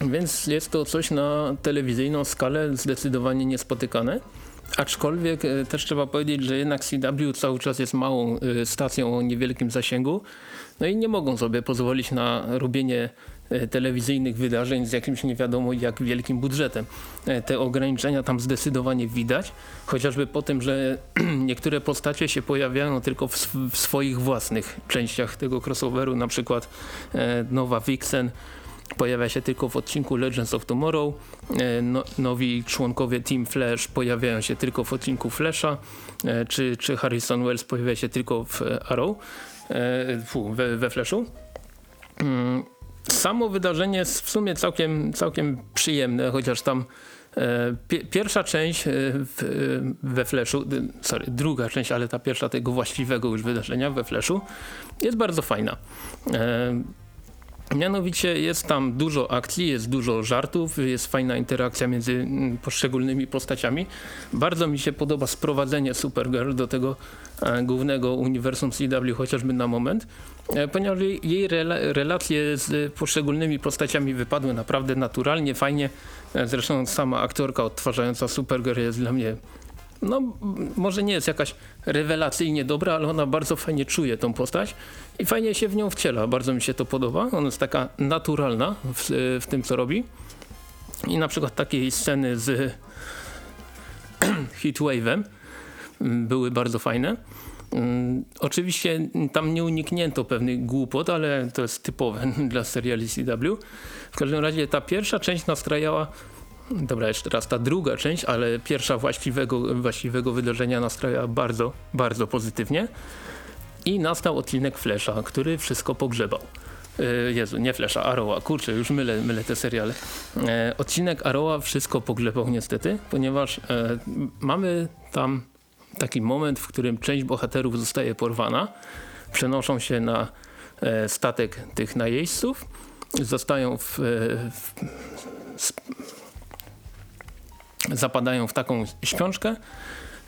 więc jest to coś na telewizyjną skalę zdecydowanie niespotykane. Aczkolwiek e, też trzeba powiedzieć, że jednak CW cały czas jest małą stacją o niewielkim zasięgu. No i nie mogą sobie pozwolić na robienie telewizyjnych wydarzeń z jakimś nie wiadomo jak wielkim budżetem. Te ograniczenia tam zdecydowanie widać, chociażby po tym, że niektóre postacie się pojawiają tylko w, w swoich własnych częściach tego crossoveru, na przykład nowa Vixen pojawia się tylko w odcinku Legends of Tomorrow. E, no, nowi członkowie Team Flash pojawiają się tylko w odcinku Flasha, e, czy, czy Harrison Wells pojawia się tylko w Arrow, e, we, we Flashu. Samo wydarzenie jest w sumie całkiem, całkiem przyjemne, chociaż tam pierwsza część we Flashu, sorry, druga część, ale ta pierwsza tego właściwego już wydarzenia we Flashu jest bardzo fajna. Mianowicie jest tam dużo akcji, jest dużo żartów, jest fajna interakcja między mm, poszczególnymi postaciami. Bardzo mi się podoba sprowadzenie Supergirl do tego e, głównego uniwersum CW chociażby na moment, e, ponieważ jej, relacje z poszczególnymi postaciami wypadły naprawdę naturalnie, fajnie. E, zresztą sama aktorka odtwarzająca Supergirl jest dla mnie no może nie jest jakaś rewelacyjnie dobra, ale ona bardzo fajnie czuje tą postać i fajnie się w nią wciela. Bardzo mi się to podoba. Ona jest taka naturalna w, w tym, co robi. I na przykład takiej sceny z Heatwave'em były bardzo fajne. Um, oczywiście tam nie uniknięto pewnych głupot, ale to jest typowe dla seriali CW. W każdym razie ta pierwsza część nastrajała Dobra, jeszcze raz ta druga część, ale pierwsza właściwego, właściwego wydarzenia nastraja bardzo, bardzo pozytywnie. I nastał odcinek Flesza, który wszystko pogrzebał. Yy, Jezu, nie Flesza, Arrowa, kurczę, już mylę, mylę te seriale. E, odcinek Arrowa wszystko pogrzebał niestety, ponieważ e, mamy tam taki moment, w którym część bohaterów zostaje porwana, przenoszą się na e, statek tych najeźdźców, zostają w, w zapadają w taką śpiączkę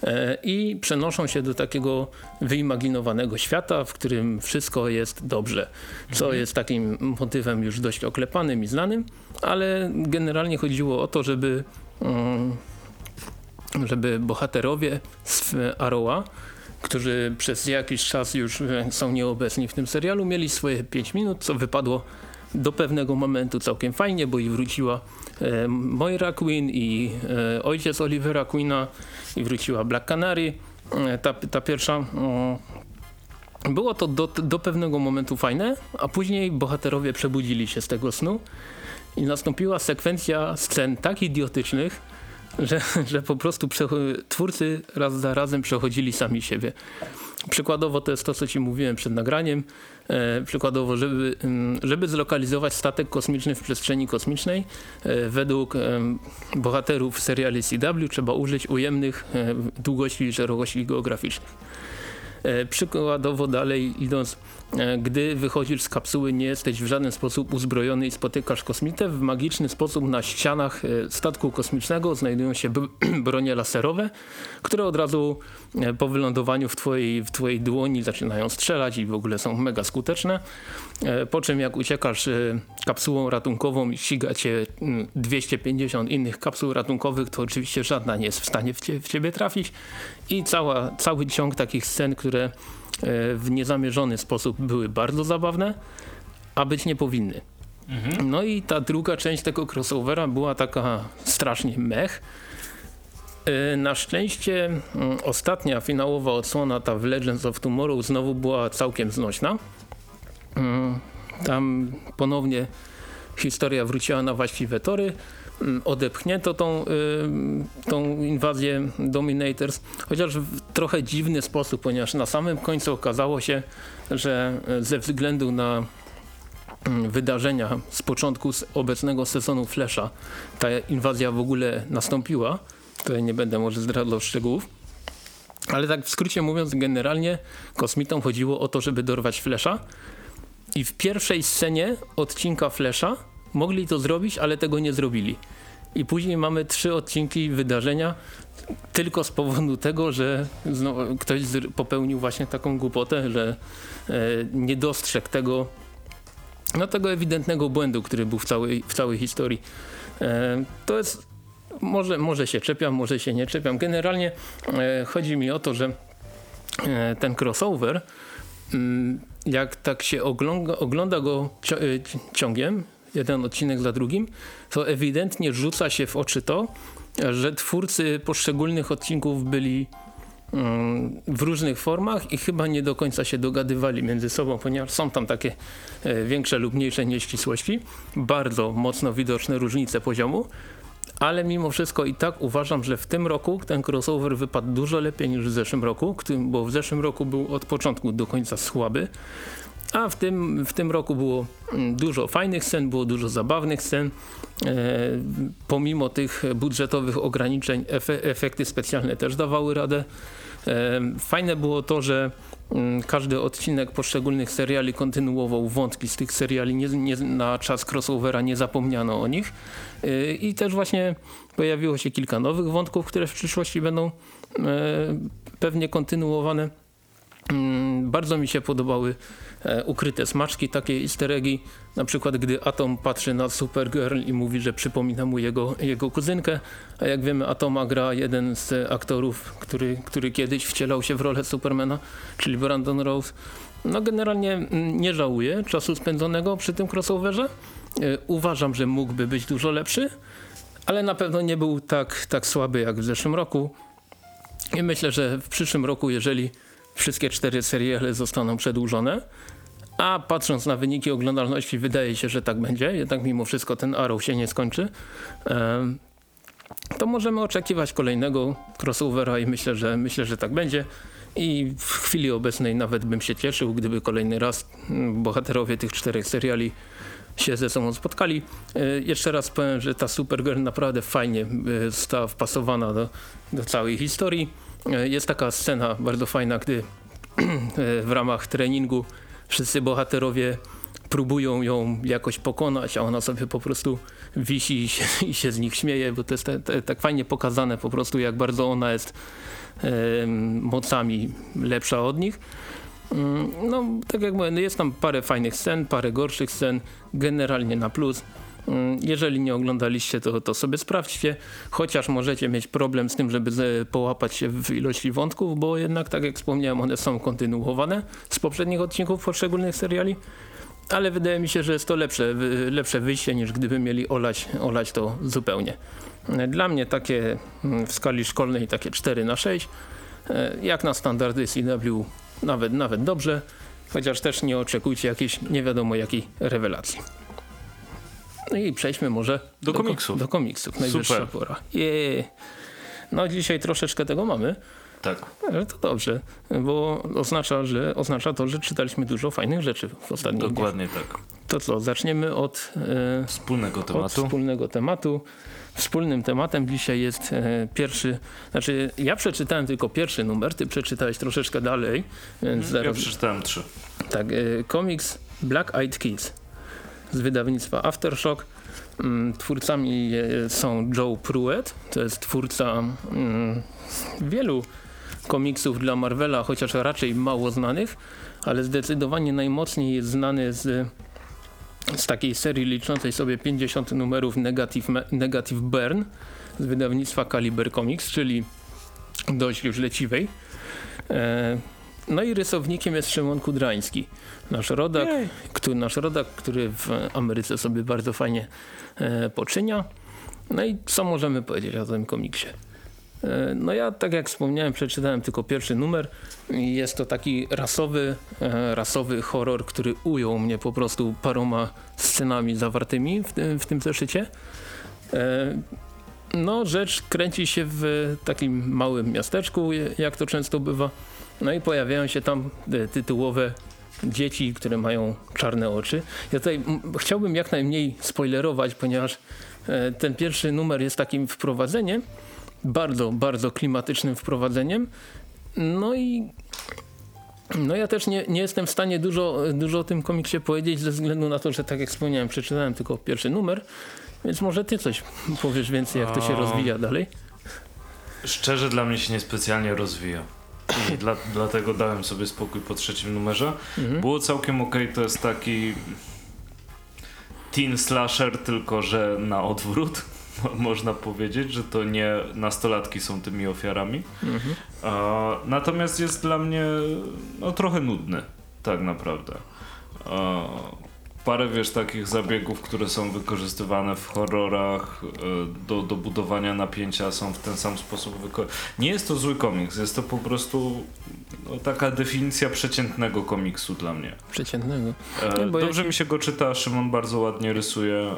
e, i przenoszą się do takiego wyimaginowanego świata, w którym wszystko jest dobrze. Co mhm. jest takim motywem już dość oklepanym i znanym, ale generalnie chodziło o to, żeby, mm, żeby bohaterowie z Arrowa, którzy przez jakiś czas już są nieobecni w tym serialu, mieli swoje 5 minut, co wypadło do pewnego momentu całkiem fajnie, bo i wróciła e, Moira Queen i e, ojciec Olivera Queena i wróciła Black Canary. E, ta, ta pierwsza było to do, do pewnego momentu fajne, a później bohaterowie przebudzili się z tego snu i nastąpiła sekwencja scen tak idiotycznych, że, że po prostu twórcy raz za razem przechodzili sami siebie. Przykładowo to jest to, co ci mówiłem przed nagraniem. E, przykładowo, żeby, mm, żeby zlokalizować statek kosmiczny w przestrzeni kosmicznej, e, według e, bohaterów seriali CW trzeba użyć ujemnych e, długości i szerokości geograficznych. E, przykładowo dalej idąc, gdy wychodzisz z kapsuły nie jesteś w żaden sposób uzbrojony i spotykasz kosmitę, w magiczny sposób na ścianach e, statku kosmicznego znajdują się bronie laserowe, które od razu po wylądowaniu w twojej, w twojej dłoni zaczynają strzelać i w ogóle są mega skuteczne. Po czym jak uciekasz kapsułą ratunkową i ściga cię 250 innych kapsuł ratunkowych, to oczywiście żadna nie jest w stanie w, w ciebie trafić i cała, cały ciąg takich scen, które e, w niezamierzony sposób były bardzo zabawne, a być nie powinny. Mhm. No i ta druga część tego crossovera była taka strasznie mech. E, na szczęście mm, ostatnia finałowa odsłona, ta w Legends of Tomorrow znowu była całkiem znośna. Mm, tam ponownie historia wróciła na właściwe tory. Mm, odepchnięto tą, y, tą inwazję Dominators, chociaż w trochę dziwny sposób, ponieważ na samym końcu okazało się, że ze względu na mm, wydarzenia z początku z obecnego sezonu Flesza ta inwazja w ogóle nastąpiła. Tutaj nie będę może zdradzał szczegółów. Ale tak w skrócie mówiąc, generalnie kosmitom chodziło o to, żeby dorwać Flesza I w pierwszej scenie odcinka Flesza mogli to zrobić, ale tego nie zrobili. I później mamy trzy odcinki wydarzenia tylko z powodu tego, że znowu ktoś popełnił właśnie taką głupotę, że e, nie dostrzegł tego, no tego ewidentnego błędu, który był w całej, w całej historii. E, to jest, może, może się czepiam, może się nie czepiam. Generalnie e, chodzi mi o to, że e, ten crossover, mm, jak tak się ogląda, ogląda go e, ci- ciągiem, jeden odcinek za drugim, to ewidentnie rzuca się w oczy to, że twórcy poszczególnych odcinków byli mm, w różnych formach i chyba nie do końca się dogadywali między sobą, ponieważ są tam takie e, większe lub mniejsze nieścisłości, bardzo mocno widoczne różnice poziomu, ale mimo wszystko i tak uważam, że w tym roku ten crossover wypadł dużo lepiej niż w zeszłym roku, bo w zeszłym roku był od początku do końca słaby. A w tym, w tym roku było mm, dużo fajnych scen, było dużo zabawnych scen. E, pomimo tych budżetowych ograniczeń efe, efekty specjalne też dawały radę. E, fajne było to, że mm, każdy odcinek poszczególnych seriali kontynuował wątki z tych seriali. Nie, nie, na czas crossovera nie zapomniano o nich. E, I też właśnie pojawiło się kilka nowych wątków, które w przyszłości będą pewnie kontynuowane. Mm, Bardzo mi się podobały ukryte smaczki, takie easter eggi. Na przykład gdy Atom patrzy na Supergirl i mówi, że przypomina mu jego, jego kuzynkę, a jak wiemy Atoma gra jeden z aktorów, który, który kiedyś wcielał się w rolę Supermana, czyli Brandon Rose. No generalnie mm, nie żałuję czasu spędzonego przy tym crossoverze. E, Uważam, że mógłby być dużo lepszy, ale na pewno nie był tak, tak słaby jak w zeszłym roku. I myślę, że w przyszłym roku, jeżeli wszystkie cztery seriale zostaną przedłużone, a patrząc na wyniki oglądalności, wydaje się, że tak będzie, jednak mimo wszystko ten Arrow się nie skończy, to możemy oczekiwać kolejnego crossovera i myślę, że myślę, że tak będzie. I w chwili obecnej nawet bym się cieszył, gdyby kolejny raz mm, bohaterowie tych czterech seriali się ze sobą spotkali. E, Jeszcze raz powiem, że ta Supergirl naprawdę fajnie e, została wpasowana do, do całej historii. E, Jest taka scena bardzo fajna, gdy w ramach treningu wszyscy bohaterowie próbują ją jakoś pokonać, a ona sobie po prostu wisi i się, i się z nich śmieje, bo to jest te, te, tak fajnie pokazane po prostu, jak bardzo ona jest em, mocami lepsza od nich. Mm, No, tak jak mówię, no jest tam parę fajnych scen, parę gorszych scen, generalnie na plus. Mm, Jeżeli nie oglądaliście, to, to sobie sprawdźcie, chociaż możecie mieć problem z tym, żeby połapać się w ilości wątków, bo jednak, tak jak wspomniałem, one są kontynuowane z poprzednich odcinków poszczególnych seriali, ale wydaje mi się, że jest to lepsze, lepsze wyjście niż gdyby mieli olać, olać to zupełnie. Dla mnie takie mm, w skali szkolnej takie 4 na 6 E, Jak na standardy CW nawet, nawet dobrze, chociaż też nie oczekujcie jakiejś nie wiadomo jakiej rewelacji. No i przejdźmy może Do ko- komiksów. Do komiksów, najwyższa Super. pora. Jej. No dzisiaj troszeczkę tego mamy, Tak. ale to dobrze, bo oznacza, że, oznacza to, że czytaliśmy dużo fajnych rzeczy w ostatnich dniach. Dokładnie tak. To co, zaczniemy od, e, Wspólnego od tematu. wspólnego tematu. Wspólnym tematem dzisiaj jest e, pierwszy, znaczy ja przeczytałem tylko pierwszy numer, ty przeczytałeś troszeczkę dalej, więc Ja zaraz, przeczytałem trzy. tak, e, komiks Black Eyed Kids z wydawnictwa Aftershock. Mm, Twórcami e, są Joe Pruitt, to jest twórca mm, wielu komiksów dla Marvela, chociaż raczej mało znanych, ale zdecydowanie najmocniej jest znany z, z takiej serii liczącej sobie 50 numerów Negative, Negative Burn z wydawnictwa Caliber Comics, czyli dość już leciwej. E, no i rysownikiem jest Szymon Kudrański, nasz rodak, który, nasz rodak, który w Ameryce sobie bardzo fajnie e, poczynia. No i co możemy powiedzieć o tym komiksie? E, No ja, tak jak wspomniałem, przeczytałem tylko pierwszy numer. Jest to taki rasowy, e, rasowy horror, który ujął mnie po prostu paroma scenami zawartymi w tym, w tym zeszycie. E, No, rzecz kręci się w takim małym miasteczku, jak to często bywa. No i pojawiają się tam e, tytułowe dzieci, które mają czarne oczy. Ja tutaj chciałbym jak najmniej spoilerować, ponieważ e, ten pierwszy numer jest takim wprowadzeniem, bardzo, bardzo klimatycznym wprowadzeniem. No i No ja też nie, nie jestem w stanie dużo, dużo o tym komiksie powiedzieć ze względu na to, że tak jak wspomniałem, przeczytałem tylko pierwszy numer, więc może ty coś powiesz więcej, jak to się rozwija dalej. Szczerze dla mnie się niespecjalnie rozwija. I dla, dlatego dałem sobie spokój po trzecim numerze. Mhm. Było całkiem ok, to jest taki teen slasher, tylko że na odwrót. Mo- Można powiedzieć, że to nie nastolatki są tymi ofiarami. Mhm. Natomiast jest dla mnie no, trochę nudny, tak naprawdę. Parę wiesz takich zabiegów, które są wykorzystywane w horrorach e, do, do budowania napięcia są w ten sam sposób wykorzystane. Nie jest to zły komiks, jest to po prostu no, taka definicja przeciętnego komiksu dla mnie. Przeciętnego. E, Nie, Dobrze mi się go czyta, Szymon bardzo ładnie rysuje, e,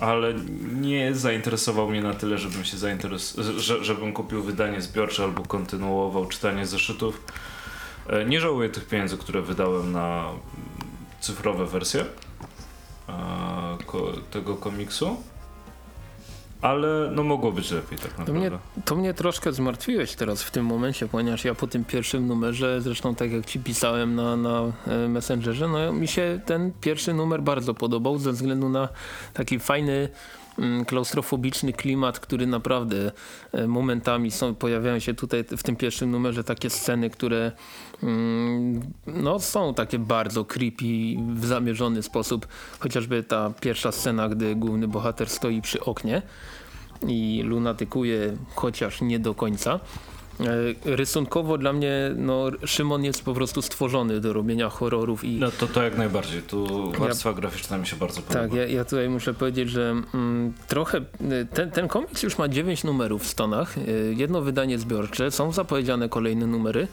ale nie zainteresował mnie na tyle, żebym się zainteres- że, żebym kupił wydanie zbiorcze albo kontynuował czytanie zeszytów. Nie żałuję tych pieniędzy, które wydałem na cyfrowe wersje tego komiksu. Ale no mogło być lepiej tak To naprawdę. mnie, to mnie troszkę zmartwiłeś teraz w tym momencie, ponieważ ja po tym pierwszym numerze, zresztą tak jak ci pisałem na, na e, Messengerze, no mi się ten pierwszy numer bardzo podobał ze względu na taki fajny mm, klaustrofobiczny klimat, który naprawdę e, momentami są, pojawiają się tutaj w tym pierwszym numerze takie sceny, które no, są takie bardzo creepy w zamierzony sposób. Chociażby ta pierwsza scena, gdy główny bohater stoi przy oknie i lunatykuje, chociaż nie do końca. E, Rysunkowo dla mnie no, Szymon jest po prostu stworzony do robienia horrorów i No to to jak najbardziej. Tu warstwa graficzna mi się bardzo podoba. tak, ja, ja tutaj muszę powiedzieć, że mm, trochę y, ten, ten komiks już ma 9 numerów w Stanach, y, jedno wydanie zbiorcze, są zapowiedziane kolejne numery.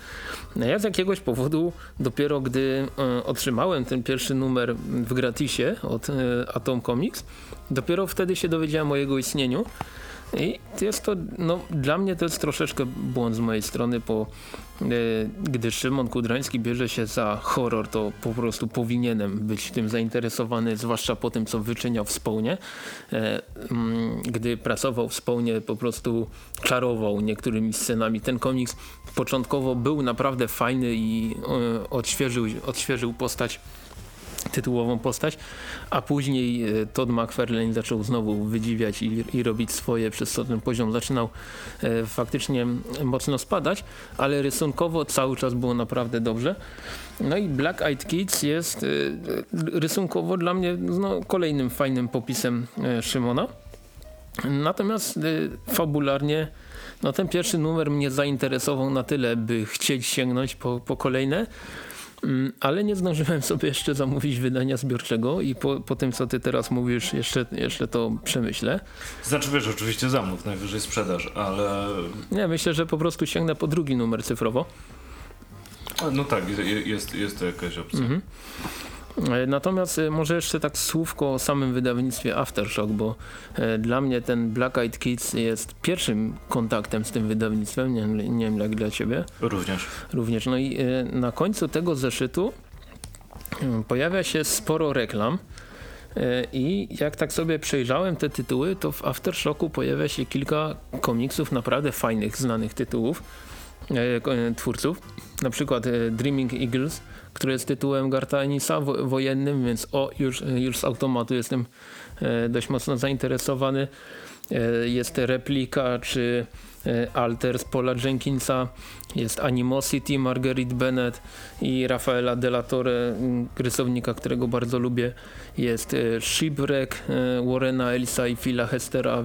No Ja z jakiegoś powodu dopiero gdy y, otrzymałem ten pierwszy numer w gratisie od y, Atom Comics, dopiero wtedy się dowiedziałem o jego istnieniu. I jest to, no, dla mnie to jest troszeczkę błąd z mojej strony, bo e, gdy Szymon Kudrański bierze się za horror, to po prostu powinienem być tym zainteresowany, zwłaszcza po tym, co wyczyniał w Spawnie. E, mm, gdy pracował w Spawnie, po prostu czarował niektórymi scenami. Ten komiks początkowo był naprawdę fajny i e, odświeżył, odświeżył postać tytułową postać, a później e, Todd McFarlane zaczął znowu wydziwiać i, i robić swoje, przez co ten poziom zaczynał e, faktycznie mocno spadać, ale rysunkowo cały czas było naprawdę dobrze. No i Black Eyed Kids jest e, rysunkowo dla mnie no, kolejnym fajnym popisem e, Szymona. Natomiast y, fabularnie no ten pierwszy numer mnie zainteresował na tyle, by chcieć sięgnąć po, po kolejne. Mm, Ale nie zdążyłem sobie jeszcze zamówić wydania zbiorczego i po, po tym, co ty teraz mówisz, jeszcze, jeszcze to przemyślę. Znaczy wiesz, oczywiście zamów, najwyżej sprzedaż, ale Nie, myślę, że po prostu sięgnę po drugi numer cyfrowo. no tak, je- jest, jest to jakaś opcja. Mhm. E, Natomiast e, może jeszcze tak słówko o samym wydawnictwie Aftershock, bo e, dla mnie ten Black Eyed Kids jest pierwszym kontaktem z tym wydawnictwem, nie, wiem- nie wiem jak dla ciebie. Również. również. No i na końcu tego zeszytu pojawia się sporo reklam. I jak tak sobie przejrzałem te tytuły, to w Aftershocku pojawia się kilka komiksów naprawdę fajnych, znanych tytułów twórców. Na przykład Dreaming Eagles, który jest tytułem Garta Enisa wo wojennym, więc o, już, już z automatu jestem e, dość mocno zainteresowany. E, Jest replika czy e, Alter z Paula Jenkinsa, jest Animosity, Marguerite Bennett i Rafaela Delatore, rysownika, którego bardzo lubię. Jest Shipwreck Warrena Elisa i Phila Hestera,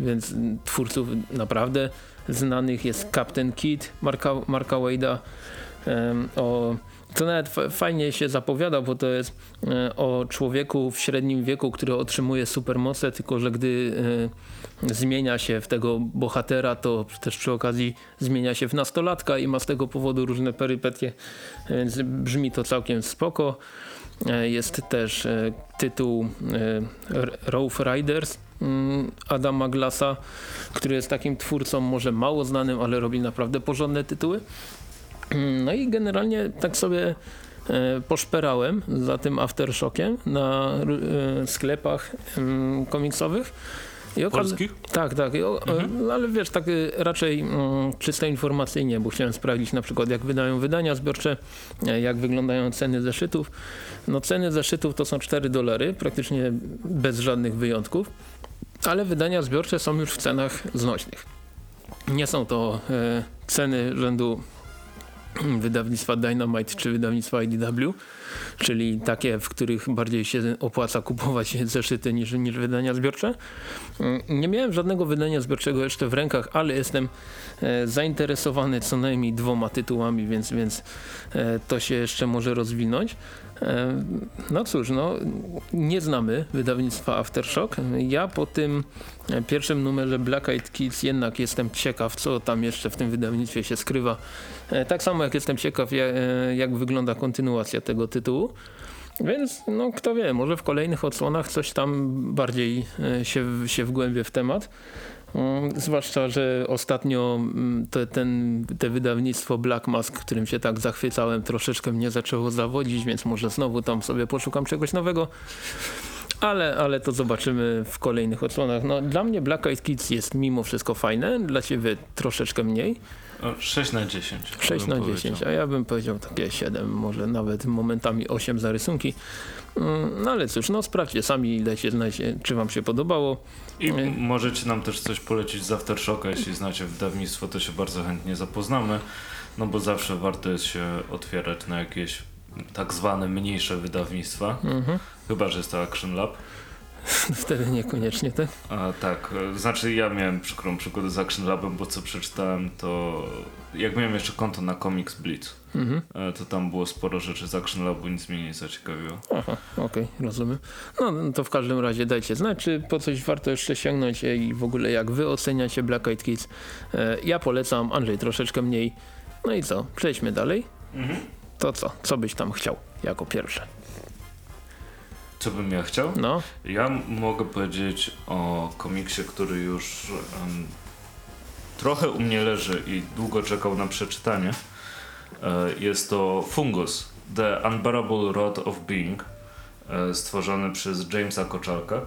więc twórców naprawdę znanych jest Captain Kid Marka, Marka Wade'a. O to nawet fa- fajnie się zapowiada, bo to jest e, o człowieku w średnim wieku, który otrzymuje supermoce, tylko że gdy e, zmienia się w tego bohatera, to też przy okazji zmienia się w nastolatka i ma z tego powodu różne perypetie, więc brzmi to całkiem spoko. E, Jest też tytuł Rough Riders mm, Adama Glassa, który jest takim twórcą może mało znanym, ale robi naprawdę porządne tytuły. No i generalnie tak sobie e, poszperałem za tym Aftershockiem na e, sklepach em, komiksowych I Polskich? Tak, tak. O, Mhm. e, Ale wiesz, tak raczej mm, czysto informacyjnie, bo chciałem sprawdzić na przykład jak wydają wydania zbiorcze, e, jak wyglądają ceny zeszytów. No ceny zeszytów to są 4 dolary, praktycznie bez żadnych wyjątków, ale wydania zbiorcze są już w cenach znośnych. Nie są to e, ceny rzędu wydawnictwa Dynamite czy wydawnictwa IDW, czyli takie, w których bardziej się opłaca kupować zeszyty niż, niż wydania zbiorcze. Mm, Nie miałem żadnego wydania zbiorczego jeszcze w rękach, ale jestem e, zainteresowany co najmniej dwoma tytułami, więc, więc e, to się jeszcze może rozwinąć. E, No cóż, no, nie znamy wydawnictwa Aftershock. Ja po tym pierwszym numerze Black Eyed Kids jednak jestem ciekaw, co tam jeszcze w tym wydawnictwie się skrywa. E, Tak samo jak jestem ciekaw, e, jak wygląda kontynuacja tego tytułu. Więc no kto wie, może w kolejnych odsłonach coś tam bardziej e, się, się wgłębię w temat. Mm, Zwłaszcza, że ostatnio mm, te, ten, te wydawnictwo Black Mask, którym się tak zachwycałem, troszeczkę mnie zaczęło zawodzić, więc może znowu tam sobie poszukam czegoś nowego. Ale, ale to zobaczymy w kolejnych odsłonach. No, dla mnie Black Eyed Kids jest mimo wszystko fajne, dla ciebie troszeczkę mniej. O, 6 na 10. 6 bym na 10, powiedział. a ja bym powiedział takie 7, może nawet momentami 8 za rysunki. Mm, No ale cóż, no sprawdźcie sami, dajcie znać, e, czy wam się podobało. I Nie. możecie nam też coś polecić z Aftershocka, jeśli znacie wydawnictwo, to się bardzo chętnie zapoznamy, no bo zawsze warto jest się otwierać na jakieś tak zwane mniejsze wydawnictwa, Mhm. chyba, że jest to Action Lab. Wtedy niekoniecznie tak. A, tak, znaczy ja miałem przykrą przygodę z Action Labem, bo co przeczytałem to jak miałem jeszcze konto na Comics Blitz, Mhm. e, to tam było sporo rzeczy z Action Labu, nic mnie nie zaciekawiło. Aha, okej, rozumiem. No no to w każdym razie dajcie znać, czy po coś warto jeszcze sięgnąć i w ogóle jak wy oceniacie Black Eyed Kids. E, Ja polecam, Andrzej troszeczkę mniej. No i co, przejdźmy dalej. Mhm. To co, co byś tam chciał jako pierwsze? Co bym ja chciał? No, Ja mogę powiedzieć o komiksie, który już em, trochę u mnie leży i długo czekał na przeczytanie. E, jest to Fungus, The Unbearable Rot of Being, e, stworzony przez Jamesa Koczalka.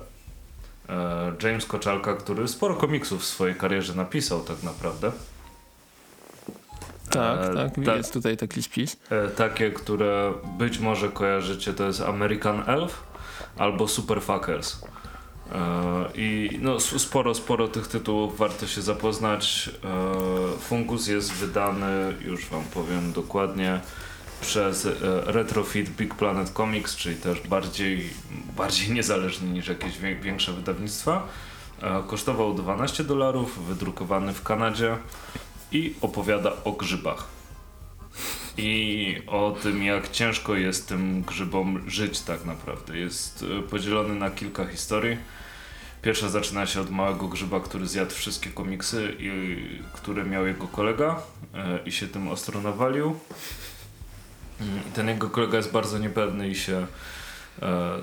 E, James Koczalka, który sporo komiksów w swojej karierze napisał tak naprawdę. Tak, E, tak, tak. jest tutaj taki spis. E, takie, które być może kojarzycie, to jest American Elf albo Superfuckers. E, I no, sporo, sporo tych tytułów warto się zapoznać. Fungus jest wydany, już wam powiem dokładnie, przez Retrofit Big Planet Comics, czyli też bardziej, bardziej niezależny niż jakieś większe wydawnictwa. Kosztował 12 dolarów, wydrukowany w Kanadzie i opowiada o grzybach i o tym, jak ciężko jest tym grzybom żyć tak naprawdę. Jest e, podzielony na kilka historii. Pierwsza zaczyna się od małego grzyba, który zjadł wszystkie komiksy, i, które miał jego kolega e, i się tym ostro nawalił. Mm, ten jego kolega jest bardzo niepewny i się e,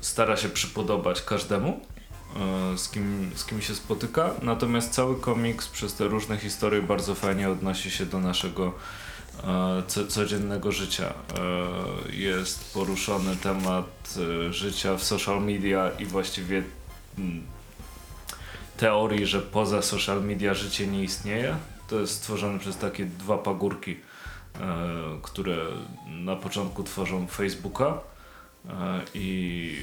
stara się przypodobać każdemu, z kim, z kim się spotyka. Natomiast cały komiks przez te różne historie bardzo fajnie odnosi się do naszego e, co, codziennego życia. E, Jest poruszony temat e, życia w social media i właściwie mm, teorii, że poza social media życie nie istnieje. To jest stworzone przez takie dwa pagórki, e, które na początku tworzą Facebooka e, i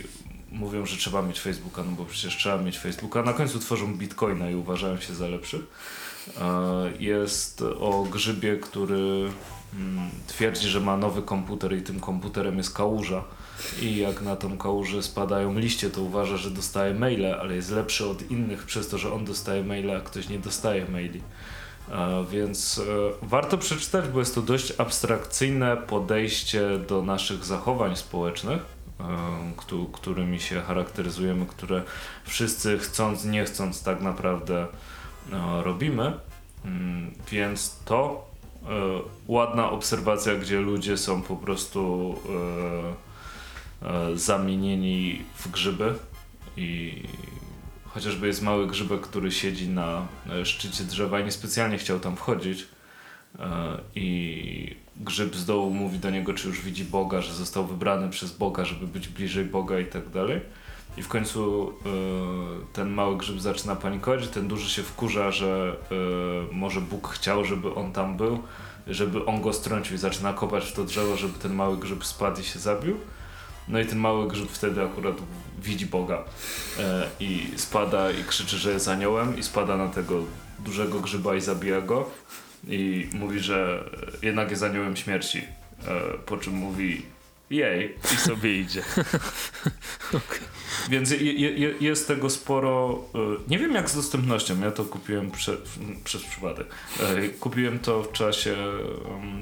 mówią, że trzeba mieć Facebooka, no bo przecież trzeba mieć Facebooka. Na końcu tworzą Bitcoina i uważają się za lepszych. E, Jest o grzybie, który mm, twierdzi, że ma nowy komputer i tym komputerem jest kałuża. I jak na tą kałużę spadają liście, to uważa, że dostaje maile, ale jest lepszy od innych przez to, że on dostaje maile, a ktoś nie dostaje maili. E, Więc e, warto przeczytać, bo jest to dość abstrakcyjne podejście do naszych zachowań społecznych, którymi się charakteryzujemy, które wszyscy chcąc, nie chcąc tak naprawdę e, robimy. Mm, Więc to e, ładna obserwacja, gdzie ludzie są po prostu e, e, zamienieni w grzyby i chociażby jest mały grzybek, który siedzi na e, szczycie drzewa i niespecjalnie chciał tam wchodzić e, i grzyb z dołu mówi do niego, czy już widzi Boga, że został wybrany przez Boga, żeby być bliżej Boga i tak dalej. i w końcu y, ten mały grzyb zaczyna panikować ten duży się wkurza, że y, może Bóg chciał, żeby on tam był, żeby on go strącił i zaczyna kopać w to drzewo, żeby ten mały grzyb spadł i się zabił. No i ten mały grzyb wtedy akurat widzi Boga e, i spada i krzyczy, że jest aniołem i spada na tego dużego grzyba i zabija go i mówi, że jednak jest aniołem śmierci. E, po czym mówi jej i sobie idzie. okay. Więc je, je, jest tego sporo. E, nie wiem jak z dostępnością. Ja to kupiłem prze, przez przypadek. E, kupiłem to w czasie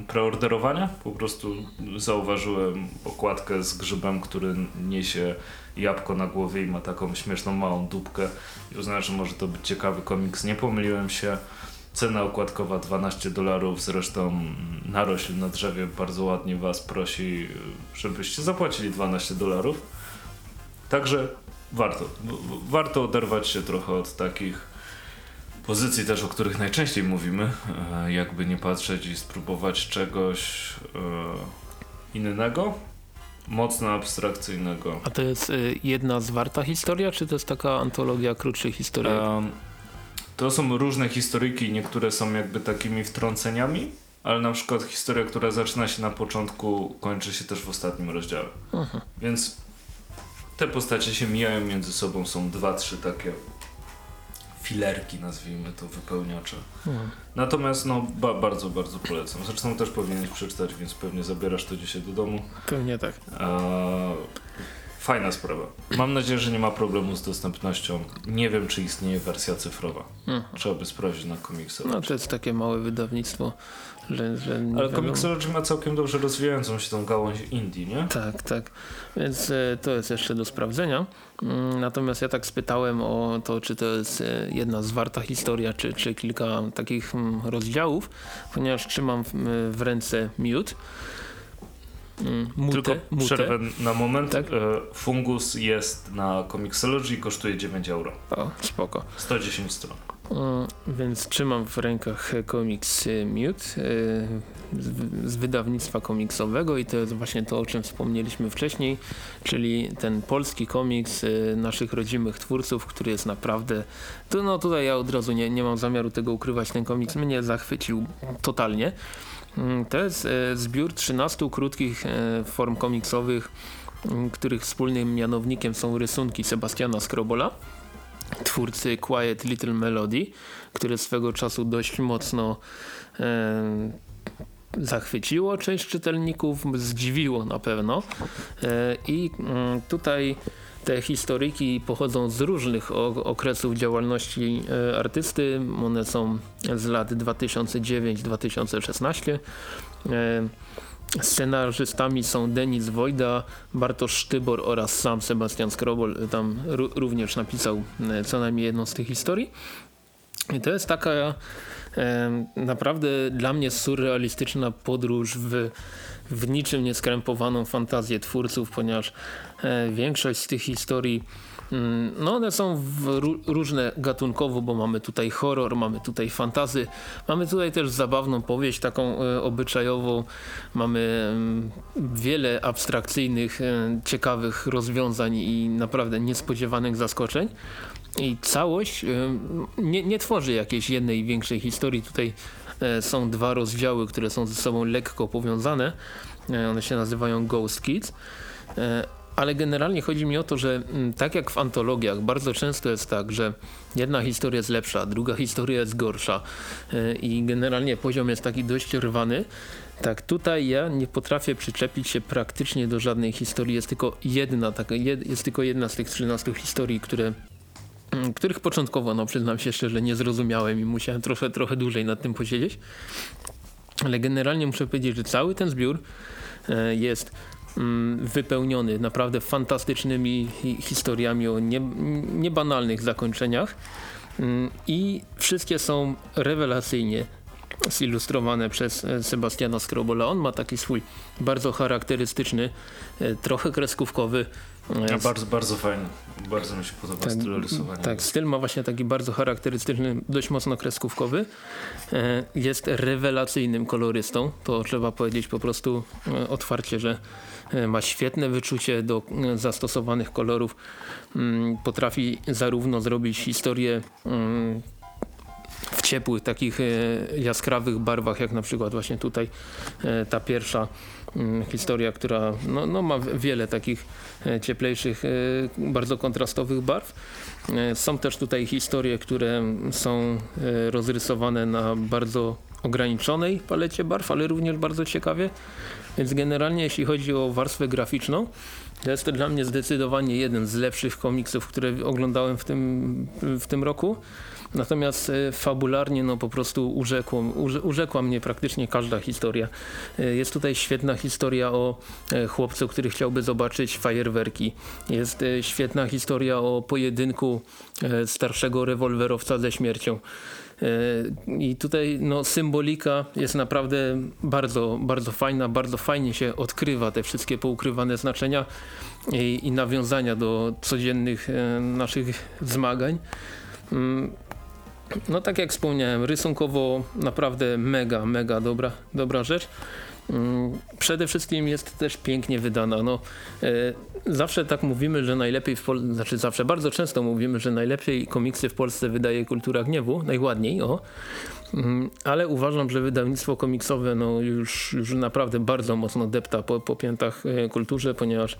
preorderowania. Po prostu zauważyłem okładkę z grzybem, który niesie jabłko na głowie i ma taką śmieszną małą dupkę. I uznałem, że może to być ciekawy komiks. Nie pomyliłem się. Cena okładkowa 12 dolarów, zresztą narośl na drzewie bardzo ładnie was prosi, żebyście zapłacili 12 dolarów. Także warto. Warto oderwać się trochę od takich pozycji też, o których najczęściej mówimy, e, jakby nie patrzeć i spróbować czegoś e, innego, mocno abstrakcyjnego. A to jest e, jedna zwarta historia, czy to jest taka antologia krótszych historii? Um, to są różne historyki, niektóre są jakby takimi wtrąceniami, ale na przykład historia, która zaczyna się na początku, kończy się też w ostatnim rozdziale. Mhm. Więc te postacie się mijają między sobą, są dwa, trzy takie filerki, nazwijmy to, wypełniacze. Mhm. Natomiast no, ba bardzo, bardzo polecam. Zresztą też powinieneś przeczytać, więc pewnie zabierasz to dzisiaj do domu. Pewnie tak. A, Fajna sprawa. Mam nadzieję, że nie ma problemu z dostępnością. Nie wiem, czy istnieje wersja cyfrowa. Mhm. Trzeba by sprawdzić na Comixology. No to jest takie małe wydawnictwo. Że, że Ale Comixology ma całkiem dobrze rozwijającą się tą gałąź indie, nie? Tak, tak. Więc e, to jest jeszcze do sprawdzenia. Mm, natomiast ja tak spytałem o to, czy to jest e, jedna zwarta historia, czy, czy kilka takich mm, rozdziałów, ponieważ trzymam w, w ręce miód. Mm, mute, Tylko mute. przerwę na moment. Tak? E, fungus jest na Comixology i kosztuje 9 euro. O, spoko. 110 stron. Mm, więc trzymam w rękach komiks Mute e, z wydawnictwa komiksowego i to jest właśnie to, o czym wspomnieliśmy wcześniej, czyli ten polski komiks e, naszych rodzimych twórców, który jest naprawdę, to no tutaj ja od razu nie, nie mam zamiaru tego ukrywać, ten komiks mnie zachwycił totalnie. Mm, to jest e, zbiór 13 krótkich e, form komiksowych, mm, których wspólnym mianownikiem są rysunki Sebastiana Skrobola, twórcy Quiet Little Melody, które swego czasu dość mocno e, zachwyciło część czytelników, zdziwiło na pewno. E, I mm, tutaj te historyki pochodzą z różnych okresów działalności e, artysty. One są z lat 2009-2016. E, scenarzystami są Denis Wojda, Bartosz Sztybor oraz sam Sebastian Skrobol. Tam również napisał e, co najmniej jedną z tych historii. I to jest taka naprawdę dla mnie surrealistyczna podróż w w niczym nieskrępowaną fantazję twórców, ponieważ e, większość z tych historii mm, no one są różne gatunkowo, bo mamy tutaj horror, mamy tutaj fantazy, mamy tutaj też zabawną powieść taką e, obyczajową, mamy mm, wiele abstrakcyjnych, e, ciekawych rozwiązań i naprawdę niespodziewanych zaskoczeń. I całość nie, nie tworzy jakiejś jednej większej historii. Tutaj są dwa rozdziały, które są ze sobą lekko powiązane. E, one się nazywają Ghost Kids. E, ale generalnie chodzi mi o to, że mm, tak jak w antologiach, bardzo często jest tak, że jedna historia jest lepsza, druga historia jest gorsza i generalnie poziom jest taki dość rwany. Tak, tutaj ja nie potrafię przyczepić się praktycznie do żadnej historii. Jest tylko jedna, jest tylko jedna z tych 13 historii, które których początkowo, no przyznam się szczerze, nie zrozumiałem i musiałem trochę, trochę dłużej nad tym posiedzieć. Ale generalnie muszę powiedzieć, że cały ten zbiór e, jest mm, wypełniony naprawdę fantastycznymi historiami o niebanalnych zakończeniach mm, i wszystkie są rewelacyjnie zilustrowane przez e, Sebastiana Skrobola. On ma taki swój bardzo charakterystyczny, e, trochę kreskówkowy ja, bardzo, bardzo fajny. Bardzo mi się podoba tak, styl rysowania. Tak, styl ma właśnie taki bardzo charakterystyczny, dość mocno kreskówkowy. E, jest rewelacyjnym kolorystą. To trzeba powiedzieć po prostu e, otwarcie, że e, ma świetne wyczucie do zastosowanych kolorów. Mm, potrafi zarówno zrobić historię mm, w ciepłych, takich jaskrawych barwach, jak na przykład właśnie tutaj ta pierwsza Mm, historia, która no, no ma wiele takich e, cieplejszych, e, bardzo kontrastowych barw. E, są też tutaj historie, które są rozrysowane na bardzo ograniczonej palecie barw, ale również bardzo ciekawie. Więc generalnie jeśli chodzi o warstwę graficzną, to jest to dla mnie zdecydowanie jeden z lepszych komiksów, które oglądałem w tym, w tym roku. Natomiast e, fabularnie no po prostu urzekło, urzekła mnie praktycznie każda historia. E, jest tutaj świetna historia o e, chłopcu, który chciałby zobaczyć fajerwerki. Jest świetna historia o pojedynku starszego rewolwerowca ze śmiercią. I tutaj no, symbolika jest naprawdę bardzo, bardzo fajna, bardzo fajnie się odkrywa te wszystkie poukrywane znaczenia i, i nawiązania do codziennych naszych zmagań. No tak jak wspomniałem, rysunkowo naprawdę mega, mega dobra, dobra rzecz. Mm, przede wszystkim jest też pięknie wydana. No, e, zawsze tak mówimy, że najlepiej w Polsce, znaczy zawsze bardzo często mówimy, że najlepiej komiksy w Polsce wydaje Kultura Gniewu, najładniej, o. Mm, ale uważam, że wydawnictwo komiksowe no, już, już naprawdę bardzo mocno depta po, po piętach e, kulturze, ponieważ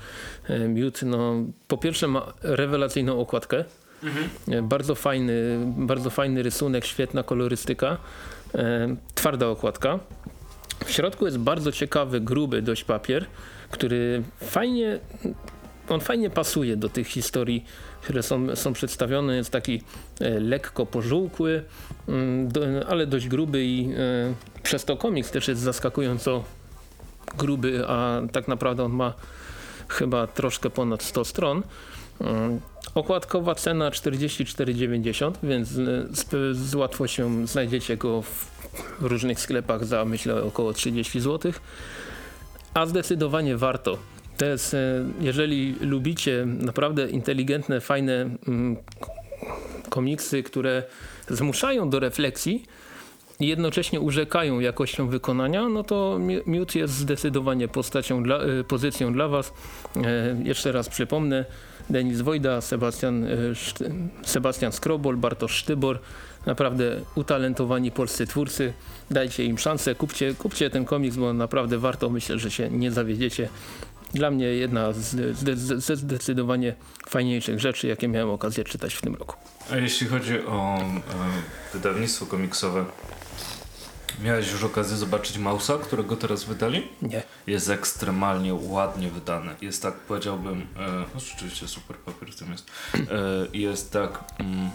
e, Miód no, po pierwsze ma rewelacyjną okładkę, Mhm. Bardzo, fajny, bardzo fajny rysunek, świetna kolorystyka, e, twarda okładka. W środku jest bardzo ciekawy, gruby dość papier, który fajnie, on fajnie pasuje do tych historii, które są, są przedstawione. Jest taki e, lekko pożółkły, mm, ale dość gruby i e, przez to komiks też jest zaskakująco gruby, a tak naprawdę on ma chyba troszkę ponad 100 stron. Okładkowa cena 44,90, więc z, z łatwością znajdziecie go w różnych sklepach za myślę około 30 zł. A zdecydowanie warto. To jest, e, jeżeli lubicie naprawdę inteligentne, fajne mm, komiksy, które zmuszają do refleksji, i jednocześnie urzekają jakością wykonania, no to Miód jest zdecydowanie postacią dla, e, pozycją dla Was. Jeszcze raz przypomnę, Denis Wojda, Sebastian, e, Sebastian Skrobol, Bartosz Sztybor. Naprawdę utalentowani polscy twórcy. Dajcie im szansę, kupcie, kupcie ten komiks, bo naprawdę warto. Myślę, że się nie zawiedziecie. Dla mnie jedna ze zdecydowanie fajniejszych rzeczy, jakie miałem okazję czytać w tym roku. A jeśli chodzi o e, wydawnictwo komiksowe, Miałeś już okazję zobaczyć Mausa, którego teraz wydali? Nie. Jest ekstremalnie ładnie wydany. Jest tak, powiedziałbym, e, no rzeczywiście super papier tym jest. E, jest tak mm,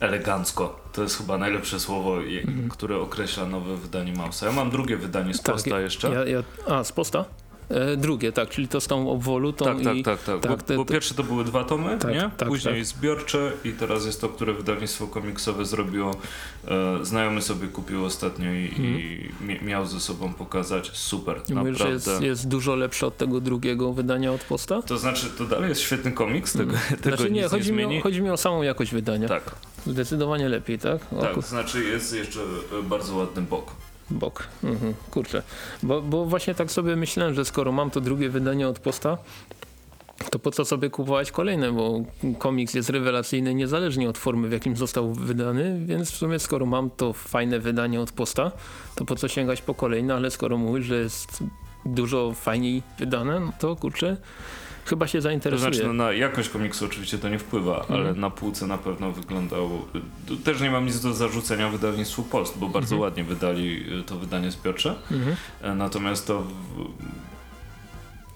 elegancko. To jest chyba najlepsze słowo, je, mm. które określa nowe wydanie Mausa. Ja mam drugie wydanie z tak, posta jeszcze. Ja, ja, a, z posta? E, drugie, tak, czyli to z tą obwolutą. Tak, tak, tak, tak. tak bo, te, bo, pierwsze to były dwa tomy, tak, nie? Tak, Później tak. zbiorcze i teraz jest to, które wydawnictwo komiksowe zrobiło. E, znajomy sobie kupił ostatnio i, mm. i miał ze sobą pokazać. Super, I naprawdę. Mówisz, jest, jest dużo lepsze od tego drugiego wydania od posta? To znaczy, to dalej jest świetny komiks, tego, mm. tego znaczy, nie, chodzi nie mi, o, chodzi mi o samą jakość wydania. Tak. Zdecydowanie lepiej, tak? O, tak, to znaczy jest jeszcze bardzo ładny bok bok. Mhm, kurczę. Bo, bo właśnie tak sobie myślałem, że skoro mam to drugie wydanie od posta, to po co sobie kupować kolejne, bo komiks jest rewelacyjny niezależnie od formy, w jakim został wydany, więc w sumie skoro mam to fajne wydanie od posta, to po co sięgać po kolejne, ale skoro mówisz, że jest dużo fajniej wydane, no to kurczę, chyba się zainteresuje. To znaczy, no, na jakość komiksu oczywiście to nie wpływa, mhm. ale na półce na pewno wyglądał. Też nie mam nic do zarzucenia wydawnictwu Post, bo bardzo mhm. ładnie wydali y, to wydanie zbiorcze. Mhm. E, natomiast to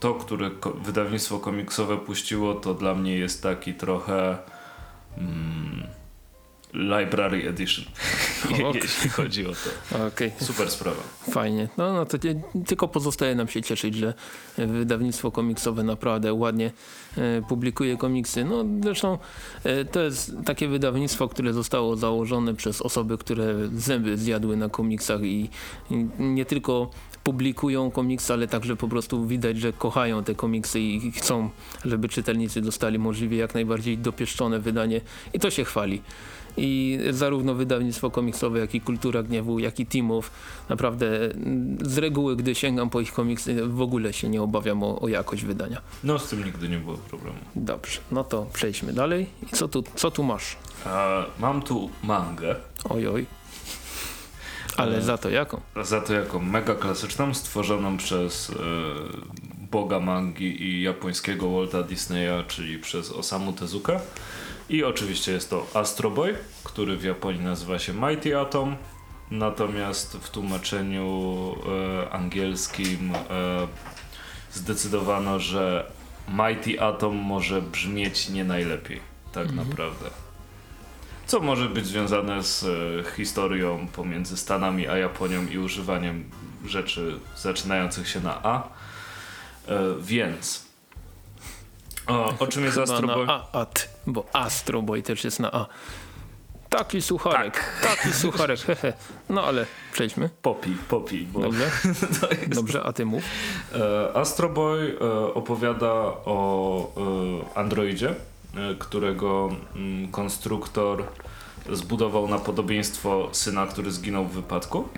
to, które wydawnictwo komiksowe puściło, to dla mnie jest taki trochę mm, Library Edition, Okay. jeśli chodzi o to. Okej, Super sprawa. fajnie. No, no to tylko pozostaje nam się cieszyć, że wydawnictwo komiksowe naprawdę ładnie e, publikuje komiksy. No zresztą e, to jest takie wydawnictwo, które zostało założone przez osoby, które zęby zjadły na komiksach i, i nie tylko publikują komiksy, ale także po prostu widać, że kochają te komiksy i chcą, żeby czytelnicy dostali możliwie jak najbardziej dopieszczone wydanie i to się chwali. I zarówno wydawnictwo komiksowe, jak i Kultura Gniewu, jak i Teamów, naprawdę mm, z reguły, gdy sięgam po ich komiksy, w ogóle się nie obawiam o, o jakość wydania. No z tym nigdy nie było problemu. Dobrze, no to przejdźmy dalej. I co tu, co tu masz? Mam tu mangę, Oj, oj. Ale E, za to jaką? za to jaką mega klasyczną, stworzoną przez e, boga mangi i japońskiego Walta Disneya, czyli przez Osamu Tezuka. I oczywiście jest to Astro Boy, który w Japonii nazywa się Mighty Atom, natomiast w tłumaczeniu e, angielskim e, zdecydowano, że Mighty Atom może brzmieć nie najlepiej, tak naprawdę. Co może być związane z e, historią pomiędzy Stanami a Japonią i używaniem rzeczy zaczynających się na A. E, więc. O, o czym jest Astro Boy? A, at, bo Astro Boy też jest na A. Taki sucharek, taki sucharek, hehe. No ale przejdźmy. Popi, Popi, bo Dobrze, jest dobrze, a ty mów. E, Astro Boy e, opowiada o e, androidzie, którego mm, konstruktor zbudował na podobieństwo syna, który zginął w wypadku.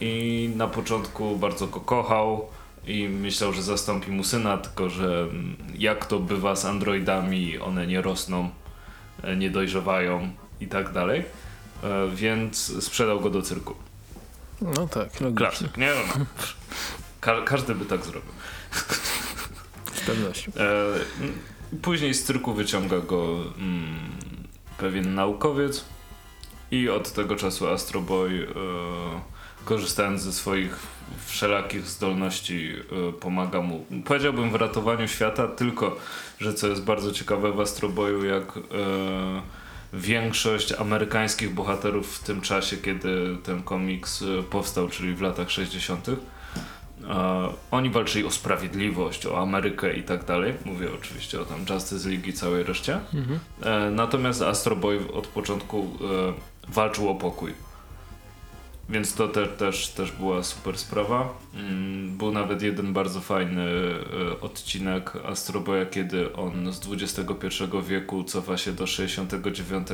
I na początku bardzo go kochał i myślał, że zastąpi mu syna, tylko że mm, jak to bywa z androidami, one nie rosną, e, nie dojrzewają i tak dalej. E, Więc sprzedał go do cyrku. No tak, logicznie, Klasyk, nie? No, Ka- każdy by tak zrobił. z pewnością. E, później z cyrku wyciąga go mm, pewien naukowiec i od tego czasu Astro Boy korzystając ze swoich wszelakich zdolności e, pomaga mu, powiedziałbym w ratowaniu świata, tylko że co jest bardzo ciekawe w Astro Boyu, jak e, większość amerykańskich bohaterów w tym czasie, kiedy ten komiks e, powstał, czyli w latach 60. E, oni walczyli o sprawiedliwość, o Amerykę i tak dalej. Mówię oczywiście o tam Justice League i całej reszcie. Mhm. Natomiast Astro Boy od początku walczył o pokój. Więc to te, też, też była super sprawa. Mm, był nawet jeden bardzo fajny e, odcinek Astro Boya, kiedy on z XXI wieku cofa się do 69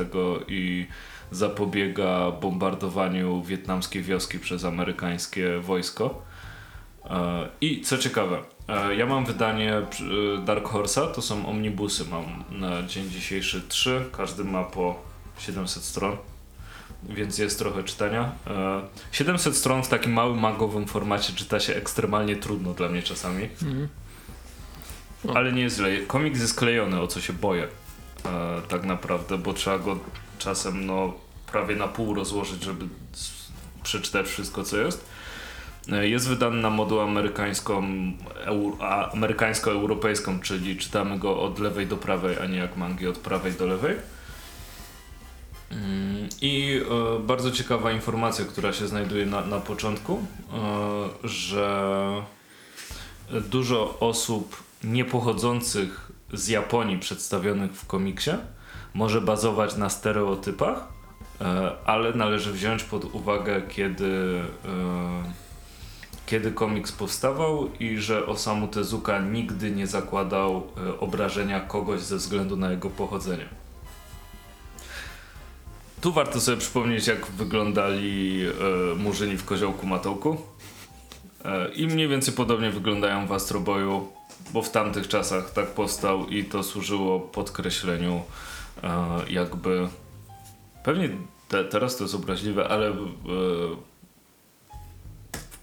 i zapobiega bombardowaniu wietnamskiej wioski przez amerykańskie wojsko. E, I co ciekawe, e, ja mam wydanie Dark Horse'a, to są omnibusy, mam na dzień dzisiejszy trzy, każdy ma po 700 stron, więc jest trochę czytania. E, 700 stron w takim małym magowym formacie czyta się ekstremalnie trudno dla mnie czasami. O. ale nie jest źle. Komiks jest klejony, o co się boję e, tak naprawdę, bo trzeba go czasem no prawie na pół rozłożyć, żeby przeczytać wszystko co jest. E, Jest wydany na moduł amerykańską, amerykańsko-europejską, czyli czytamy go od lewej do prawej, a nie jak mangi od prawej do lewej. I e, bardzo ciekawa informacja, która się znajduje na, na początku, e, że dużo osób nie pochodzących z Japonii przedstawionych w komiksie może bazować na stereotypach, e, ale należy wziąć pod uwagę, kiedy, kiedy komiks powstawał i że Osamu Tezuka nigdy nie zakładał obrażenia kogoś ze względu na jego pochodzenie. Tu warto sobie przypomnieć, jak wyglądali e, murzyni w koziołku matołku. E, I mniej więcej podobnie wyglądają w Astroboju, bo w tamtych czasach tak powstał i to służyło podkreśleniu e, jakby pewnie te, teraz to jest obraźliwe, ale e,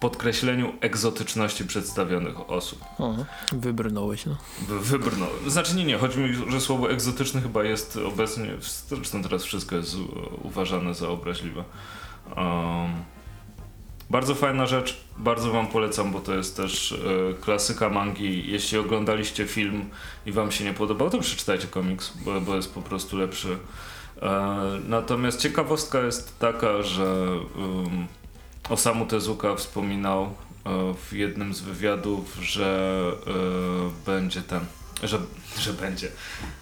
podkreśleniu egzotyczności przedstawionych osób. O, wybrnąłeś, no. Wy- Wybrnąłem. Znaczy nie, nie, chodzi mi, że słowo egzotyczny chyba jest obecnie, zresztą teraz wszystko jest uważane za obraźliwe. Um, bardzo fajna rzecz, bardzo wam polecam, bo to jest też e, klasyka mangi. Jeśli oglądaliście film i wam się nie podobał, to przeczytajcie komiks, bo, bo jest po prostu lepszy. E, natomiast ciekawostka jest taka, że um, Osamu Tezuka wspominał e, w jednym z wywiadów, że e, będzie ten, że, że będzie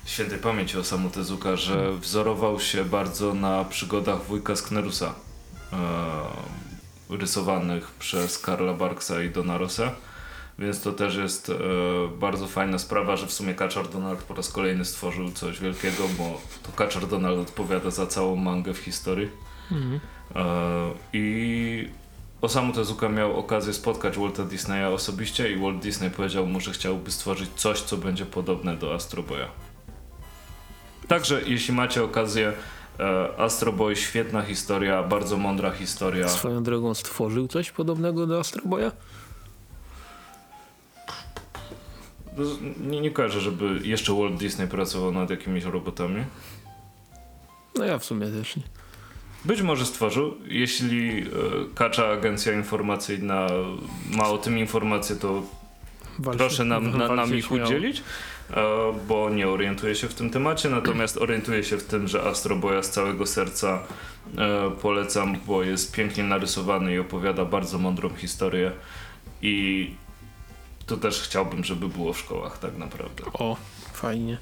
świętej pamięci Osamu Tezuka, że wzorował się bardzo na przygodach wujka Sknerusa e, rysowanych przez Karla Barksa i Dona Rosa. Więc to też jest e, bardzo fajna sprawa, że w sumie Kaczor Donald po raz kolejny stworzył coś wielkiego, bo to Kaczor Donald odpowiada za całą mangę w historii. Mhm. E, I Osamu Tezuka miał okazję spotkać Walta Disneya osobiście i Walt Disney powiedział mu, że chciałby stworzyć coś, co będzie podobne do Astro Boya. Także jeśli macie okazję, e, Astro Boy świetna historia, bardzo mądra historia. Swoją drogą stworzył coś podobnego do Astro Boya? Nie, nie kojarzę, żeby jeszcze Walt Disney pracował nad jakimiś robotami. No ja w sumie też nie. Być może stworzył. Jeśli e, Kacza Agencja Informacyjna ma o tym informację, to Walczy, proszę nam, na, nam ich udzielić, e, bo nie orientuję się w tym temacie, natomiast orientuję się w tym, że Astro Boya z całego serca e, polecam, bo jest pięknie narysowany i opowiada bardzo mądrą historię i to też chciałbym, żeby było w szkołach tak naprawdę. O, fajnie.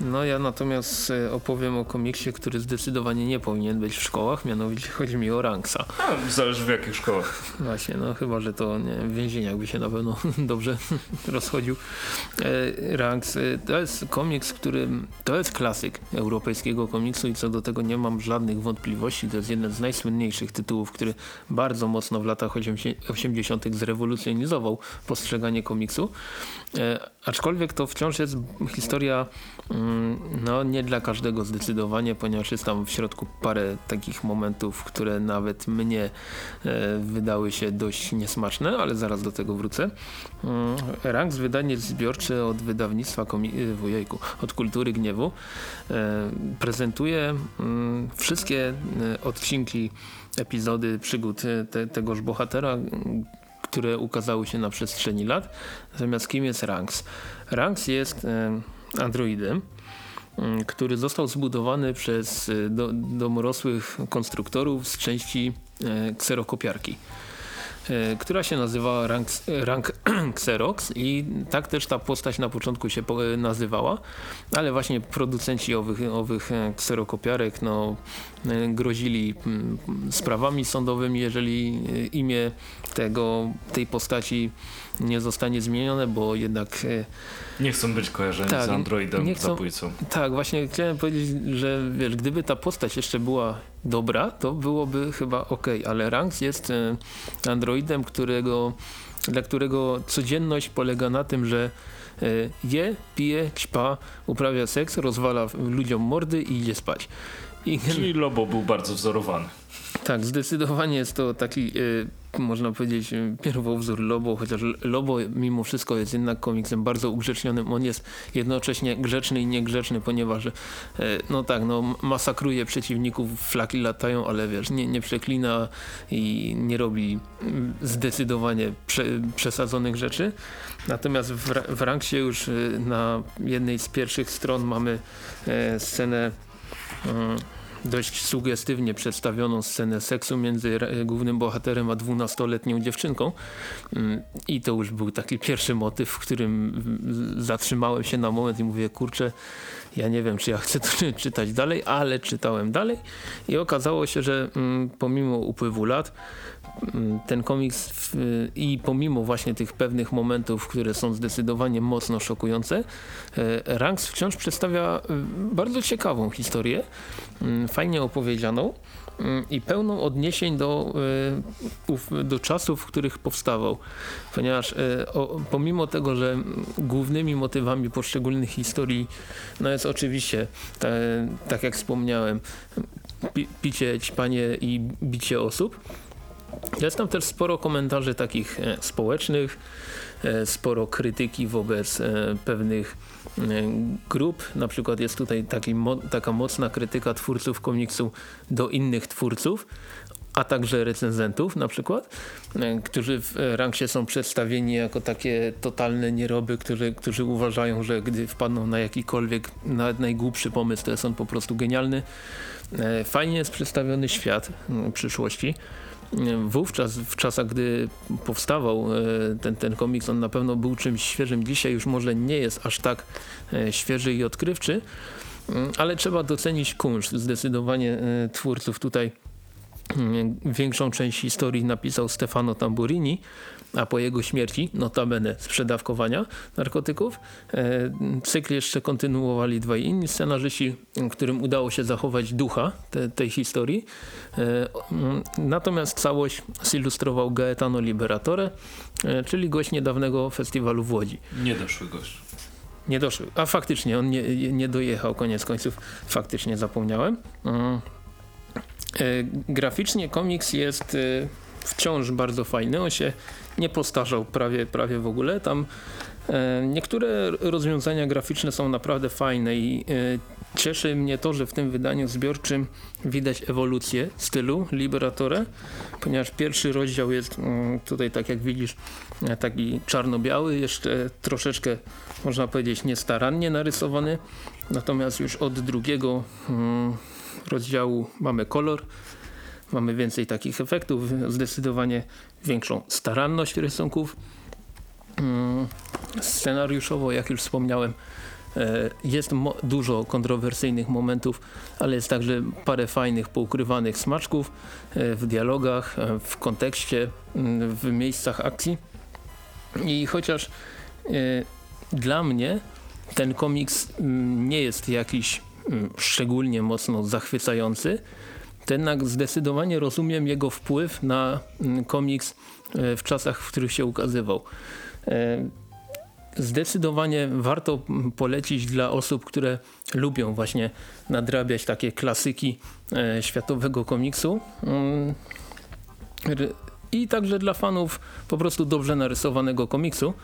No ja natomiast e, opowiem o komiksie, który zdecydowanie nie powinien być w szkołach, mianowicie chodzi mi o Ranksa. A, zależy w jakich szkołach. Właśnie, no chyba, że to nie, w więzieniach by się na pewno dobrze rozchodził. E, Ranks e, to jest komiks, który to jest klasyk europejskiego komiksu i co do tego nie mam żadnych wątpliwości. To jest jeden z najsłynniejszych tytułów, który bardzo mocno w latach 80. zrewolucjonizował postrzeganie komiksu. Aczkolwiek to wciąż jest historia mm, no nie dla każdego zdecydowanie, ponieważ jest tam w środku parę takich momentów, które nawet mnie e, wydały się dość niesmaczne, ale zaraz do tego wrócę. Mm, Ranks wydanie zbiorcze od wydawnictwa e, wujejku, od Kultury Gniewu e, prezentuje mm, wszystkie odcinki, epizody przygód te, tegoż bohatera, które ukazały się na przestrzeni lat. Natomiast kim jest Ranks? Ranks jest e, androidem, m, który został zbudowany przez e, do, domorosłych konstruktorów z części e, kserokopiarki która się nazywa Rank, Rank Xerox i tak też ta postać na początku się nazywała, ale właśnie producenci owych, owych e, kserokopiarek no, e, grozili mm, sprawami sądowymi, jeżeli e, imię tego, tej postaci nie zostanie zmienione, bo jednak e, Nie chcą być kojarzeni Tak, z androidem nie chcą- zabójcą. tak, właśnie chciałem powiedzieć, że wiesz, gdyby ta postać jeszcze była dobra, to byłoby chyba ok, ale Ranks jest e, androidem, którego, dla którego codzienność polega na tym, że e, je, pije, ćpa, uprawia seks, rozwala ludziom mordy i idzie spać. I Czyli Lobo był bardzo wzorowany. Tak, zdecydowanie jest to taki, e, można powiedzieć, pierwowzór Lobo, chociaż Lobo mimo wszystko jest jednak komiksem bardzo ugrzecznionym. On jest jednocześnie grzeczny i niegrzeczny, ponieważ e, no tak, no masakruje przeciwników, flaki latają, ale wiesz, nie, nie przeklina i nie robi zdecydowanie prze, przesadzonych rzeczy. Natomiast w, w Ranksie już e, na jednej z pierwszych stron mamy scenę mm, dość sugestywnie przedstawioną scenę seksu między głównym bohaterem a dwunastoletnią dziewczynką. Mm, i to już był taki pierwszy motyw, w którym mm, zatrzymałem się na moment i mówię kurczę ja nie wiem czy ja chcę to czy- czytać dalej, ale czytałem dalej. I okazało się, że mm, pomimo upływu lat ten komiks w, i pomimo właśnie tych pewnych momentów, które są zdecydowanie mocno szokujące, e, Ranks wciąż przedstawia e, bardzo ciekawą historię, mm, fajnie opowiedzianą mm, i pełną odniesień do, e, do czasów, w których powstawał. Ponieważ pomimo tego, że mm, głównymi motywami poszczególnych historii no jest oczywiście, tak jak wspomniałem, pi, picie, ćpanie i bicie osób, jest tam też sporo komentarzy takich e, społecznych, e, sporo krytyki wobec e, pewnych grup. Na przykład jest tutaj taki, taka mocna krytyka twórców komiksu do innych twórców a także recenzentów na przykład, którzy w Ranksie są przedstawieni jako takie totalne nieroby, którzy, którzy uważają, że gdy wpadną na jakikolwiek, nawet najgłupszy pomysł, to jest on po prostu genialny. Fajnie jest przedstawiony świat przyszłości. E, wówczas, w czasach, gdy powstawał ten, ten komiks, on na pewno był czymś świeżym. Dzisiaj już może nie jest aż tak świeży i odkrywczy, mm, ale trzeba docenić kunszt. Zdecydowanie twórców tutaj Mm, większą część historii napisał Stefano Tamburini, a po jego śmierci, notabene sprzedawkowania narkotyków, e, cykl jeszcze kontynuowali dwaj inni scenarzyści, którym udało się zachować ducha te, tej historii. E, mm, natomiast całość zilustrował Gaetano Liberatore, e, czyli gość niedawnego festiwalu w Łodzi. Niedoszły gość. Nie doszły. A faktycznie, on nie, nie dojechał koniec końców. Faktycznie zapomniałem. Mm. Graficznie komiks jest wciąż bardzo fajny. On się nie postarzał prawie, prawie w ogóle. Tam e, niektóre rozwiązania graficzne są naprawdę fajne i cieszy mnie to, że w tym wydaniu zbiorczym widać ewolucję stylu Liberatore, ponieważ pierwszy rozdział jest mm, tutaj tak jak widzisz taki czarno-biały, jeszcze troszeczkę można powiedzieć niestarannie narysowany, natomiast już od drugiego mm, rozdziału mamy kolor, mamy więcej takich efektów, zdecydowanie większą staranność rysunków. Mm, scenariuszowo, jak już wspomniałem, e, jest dużo kontrowersyjnych momentów, ale jest także parę fajnych, poukrywanych smaczków e, w dialogach, e, w kontekście, mm, w miejscach akcji. I chociaż dla mnie ten komiks mm, nie jest jakiś szczególnie mocno zachwycający, jednak zdecydowanie rozumiem jego wpływ na mm, komiks e, w czasach, w których się ukazywał. E, zdecydowanie warto mm, polecić dla osób, które lubią właśnie nadrabiać takie klasyki e, światowego komiksu. I także dla fanów po prostu dobrze narysowanego komiksu.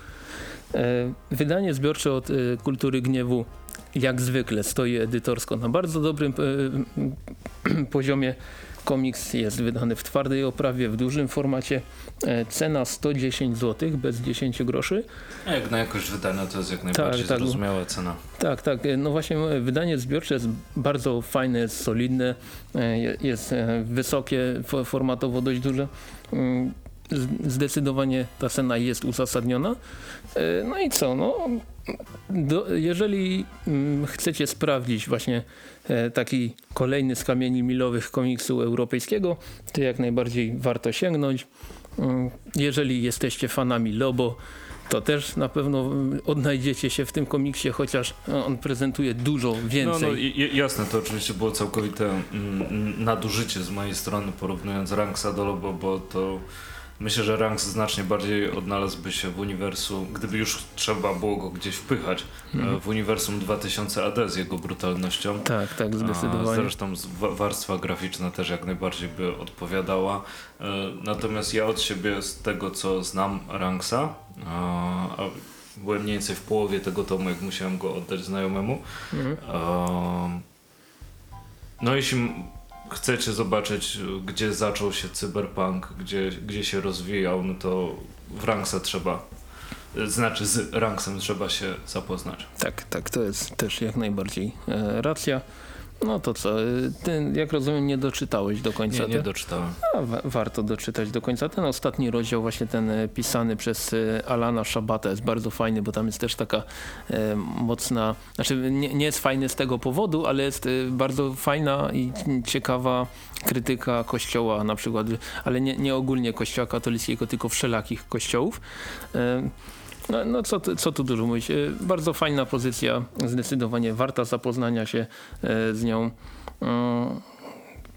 Wydanie zbiorcze od Kultury Gniewu jak zwykle stoi edytorsko na bardzo dobrym e, poziomie. Komiks jest wydany w twardej oprawie, w dużym formacie. E, cena 110 zł, bez 10 groszy. Jak na jakość wydania to jest jak najbardziej tak, tak. zrozumiała cena. Tak, tak. E, no właśnie wydanie zbiorcze jest bardzo fajne, jest solidne, jest wysokie, formatowo dość duże. Mm, zdecydowanie ta cena jest uzasadniona. No i co? No, do, jeżeli mm, chcecie sprawdzić właśnie e, taki kolejny z kamieni milowych komiksu europejskiego, to jak najbardziej warto sięgnąć. Mm, jeżeli jesteście fanami Lobo, to też na pewno mm, odnajdziecie się w tym komiksie, chociaż no, on prezentuje dużo więcej. No, no jasne, to oczywiście było całkowite mm, nadużycie z mojej strony porównując Ranksa do Lobo, bo to Myślę, że Ranks znacznie bardziej odnalazłby się w uniwersum, gdyby już trzeba było go gdzieś wpychać, hmm. w uniwersum 2000 AD z jego brutalnością. Tak, tak, zdecydowanie. Zresztą warstwa graficzna też jak najbardziej by odpowiadała. E, natomiast ja od siebie z tego co znam Ranksa, a byłem mniej więcej w połowie tego tomu, jak musiałem go oddać znajomemu. Hmm. No jeśli chcecie zobaczyć, gdzie zaczął się cyberpunk, gdzie, gdzie się rozwijał, no to w Ranksa trzeba, znaczy z Ranksem trzeba się zapoznać. Tak, tak, to jest też jak najbardziej e, racja. No to co, ty jak rozumiem nie doczytałeś do końca. Nie, nie doczytałem. wa warto doczytać do końca. Ten ostatni rozdział właśnie ten e, pisany przez e, Alana Szabata jest bardzo fajny, bo tam jest też taka e, mocna, znaczy nie, nie, jest fajny z tego powodu, ale jest e, bardzo fajna i ciekawa krytyka kościoła na przykład, ale nie, nie ogólnie kościoła katolickiego, tylko wszelakich kościołów. E, no, no co, co tu dużo mówić. E, bardzo fajna pozycja, zdecydowanie warta zapoznania się e, z nią. Mm,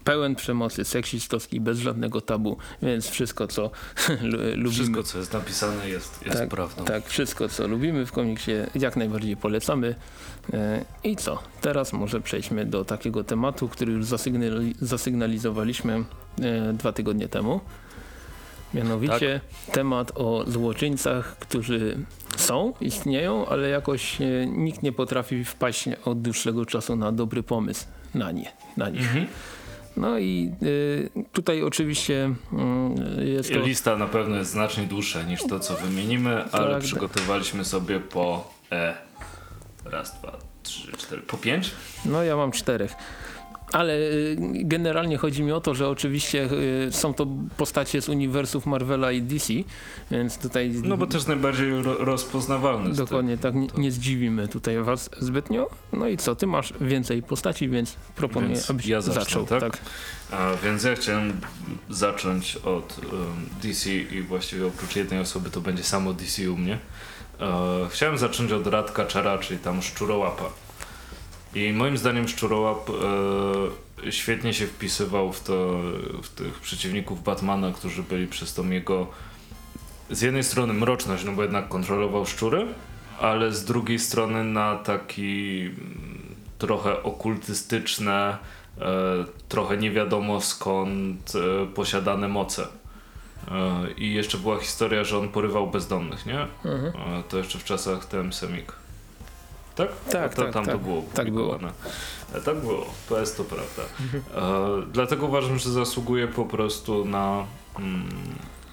pełen przemocy seksistowskiej, bez żadnego tabu, więc wszystko co lubimy. Wszystko co jest napisane jest, jest tak, prawdą. Tak, wszystko co lubimy w komiksie jak najbardziej polecamy. E, I co? Teraz może przejdźmy do takiego tematu, który już zasygnalizowaliśmy dwa tygodnie temu. Mianowicie tak. temat o złoczyńcach, którzy są, istnieją, ale jakoś e, nikt nie potrafi wpaść od dłuższego czasu na dobry pomysł na nie, na nich. Mhm. No i y, tutaj oczywiście y, jest to... Lista na pewno jest znacznie dłuższa niż to, co wymienimy, ale Tak. przygotowaliśmy sobie po e, raz, dwa, trzy, cztery, po pięć? No ja mam czterech. Ale y, generalnie chodzi mi o to, że oczywiście y, są to postacie z uniwersów Marvela i DC, więc tutaj No bo też najbardziej ro rozpoznawalny. z dokładnie tak nie, nie zdziwimy tutaj was zbytnio. No i co, ty masz więcej postaci, więc proponuję, Więc abyś ja zacznę, zaczął. tak? A, więc ja chciałem zacząć od um, DC i właściwie oprócz jednej osoby to będzie samo DC u mnie. E, chciałem zacząć od Radka Czara, czyli tam Szczurołapa. I moim zdaniem Szczurołap e, świetnie się wpisywał w, to, w tych przeciwników Batmana, którzy byli przez tą jego z jednej strony mroczność, no bo jednak kontrolował szczury, ale z drugiej strony na taki mm, trochę okultystyczne, e, trochę nie wiadomo skąd e, posiadane moce. E, I jeszcze była historia, że on porywał bezdomnych, nie? Mhm. E, to jeszcze w czasach TM Semik. Tak? Tak, to, tak, Tam to tak. było Tak było. E, Tak było, to jest to prawda. E, dlatego uważam, że zasługuje po prostu na, mm,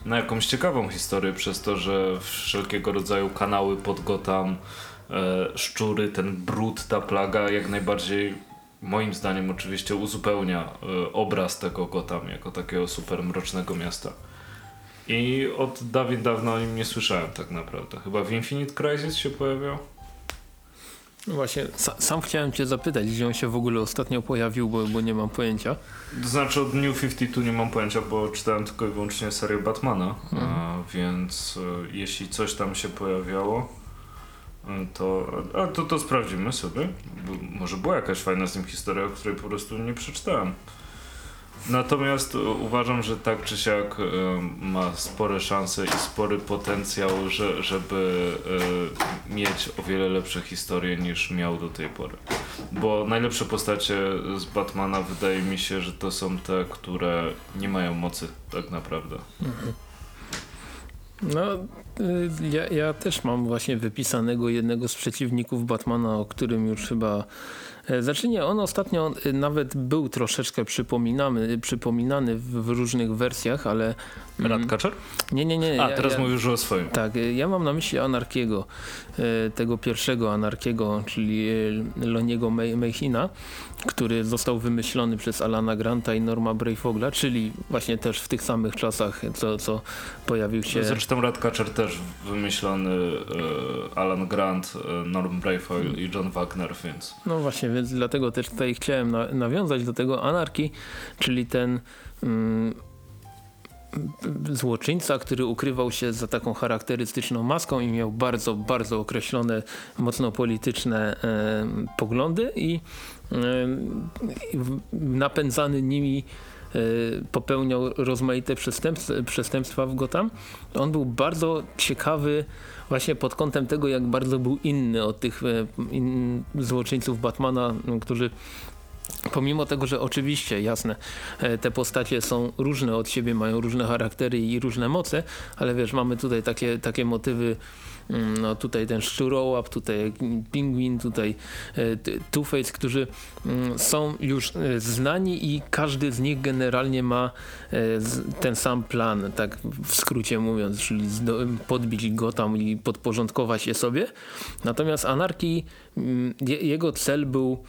na jakąś ciekawą historię, przez to, że wszelkiego rodzaju kanały pod Gotham, e, szczury, ten brud, ta plaga jak najbardziej moim zdaniem oczywiście uzupełnia e, obraz tego Gotham jako takiego super mrocznego miasta. I od dawien dawna o nim nie słyszałem tak naprawdę. Chyba w Infinite Crisis się pojawiał? No Właśnie, sa, sam chciałem cię zapytać, gdzie on się w ogóle ostatnio pojawił, bo, bo nie mam pojęcia. To znaczy od New 52 nie mam pojęcia, bo czytałem tylko i wyłącznie serię Batmana, a, więc e, jeśli coś tam się pojawiało, e, to, a, to to sprawdzimy sobie. Bo może była jakaś fajna z nim historia, o której po prostu nie przeczytałem. Natomiast uważam, że tak czy siak e, ma spore szanse i spory potencjał, że, żeby e, mieć o wiele lepsze historie niż miał do tej pory. Bo najlepsze postacie z Batmana wydaje mi się, że to są te, które nie mają mocy tak naprawdę. No, y, ja, ja też mam właśnie wypisanego jednego z przeciwników Batmana, o którym już chyba... e, Znaczy nie, on ostatnio y, nawet był troszeczkę przypominany, przypominany w różnych wersjach, ale... mm, Radkaczer? Nie, nie, nie. A, ja, teraz ja, mówisz o swoim. Tak, ja mam na myśli Anarkiego, y, tego pierwszego Anarkiego, czyli y, Loniego Mayhina, który został wymyślony przez Alana Granta i Norma Brayfogla, czyli właśnie też w tych samych czasach, co, co pojawił się... Zresztą Radkaczer też wymyślony e, Alan Grant, e, Norm Brayfoyle i John Wagner, więc No właśnie, więc dlatego też tutaj chciałem na, nawiązać do tego anarchii, czyli ten mm, złoczyńca, który ukrywał się za taką charakterystyczną maską i miał bardzo, bardzo określone, mocno polityczne e, poglądy i, e, napędzany nimi e, popełniał rozmaite przestępstwa, w Gotham. On był bardzo ciekawy właśnie pod kątem tego, jak bardzo był inny od tych e, in, złoczyńców Batmana, którzy Pomimo tego, że oczywiście, jasne, e, te postacie są różne od siebie, mają różne charaktery i różne moce, ale wiesz, mamy tutaj takie, takie motywy, mm, no tutaj ten szczurołap, tutaj pingwin, tutaj Two-Face, którzy mm, są już e, znani i każdy z nich generalnie ma e, ten sam plan, tak w skrócie mówiąc, czyli podbić Gotham i podporządkować je sobie. Natomiast Anarchii, mm, je- jego cel był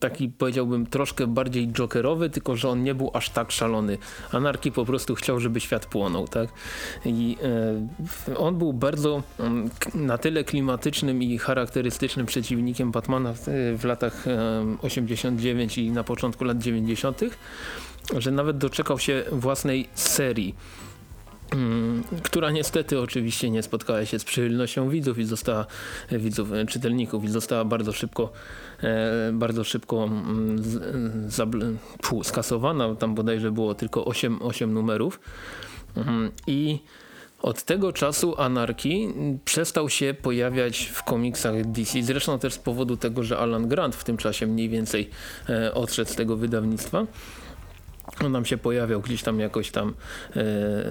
taki powiedziałbym troszkę bardziej jokerowy, tylko że on nie był aż tak szalony. Anarki po prostu chciał, żeby świat płonął, tak? I e, on był bardzo mm, na tyle klimatycznym i charakterystycznym przeciwnikiem Batmana w, w latach e, 89 i na początku lat 90., że nawet doczekał się własnej serii. Mm, która niestety oczywiście nie spotkała się z przychylnością widzów i została e, widzów, e, czytelników i została bardzo szybko bardzo szybko mm, skasowana. Tam bodajże było tylko 8, 8 numerów. Mhm. I od tego czasu Anarki przestał się pojawiać w komiksach DC. Zresztą też z powodu tego, że Alan Grant w tym czasie mniej więcej e, odszedł z tego wydawnictwa. On nam się pojawiał gdzieś tam jakoś tam e,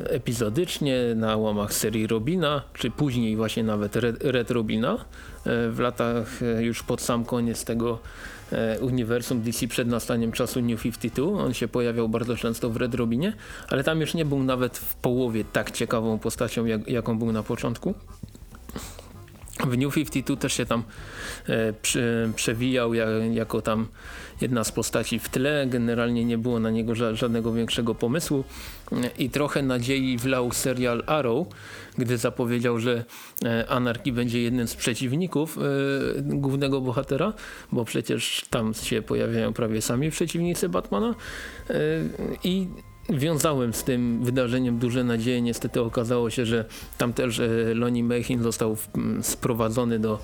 epizodycznie na łamach serii Robina, czy później właśnie nawet Red, Red Robina e, w latach e, już pod sam koniec tego e, uniwersum DC przed nastaniem czasu New 52. On się pojawiał bardzo często w Red Robinie, ale tam już nie był nawet w połowie tak ciekawą postacią, jak, jaką był na początku. W New 52 też się tam e, przy, przewijał jak, jako tam jedna z postaci w tle. Generalnie nie było na niego ża żadnego większego pomysłu i trochę nadziei wlał serial Arrow, gdy zapowiedział, że e, Anarki będzie jednym z przeciwników e, głównego bohatera, bo przecież tam się pojawiają prawie sami przeciwnicy Batmana e, i wiązałem z tym wydarzeniem duże nadzieje. Niestety okazało się, że tam też Lonnie Mayhin został w, m, sprowadzony do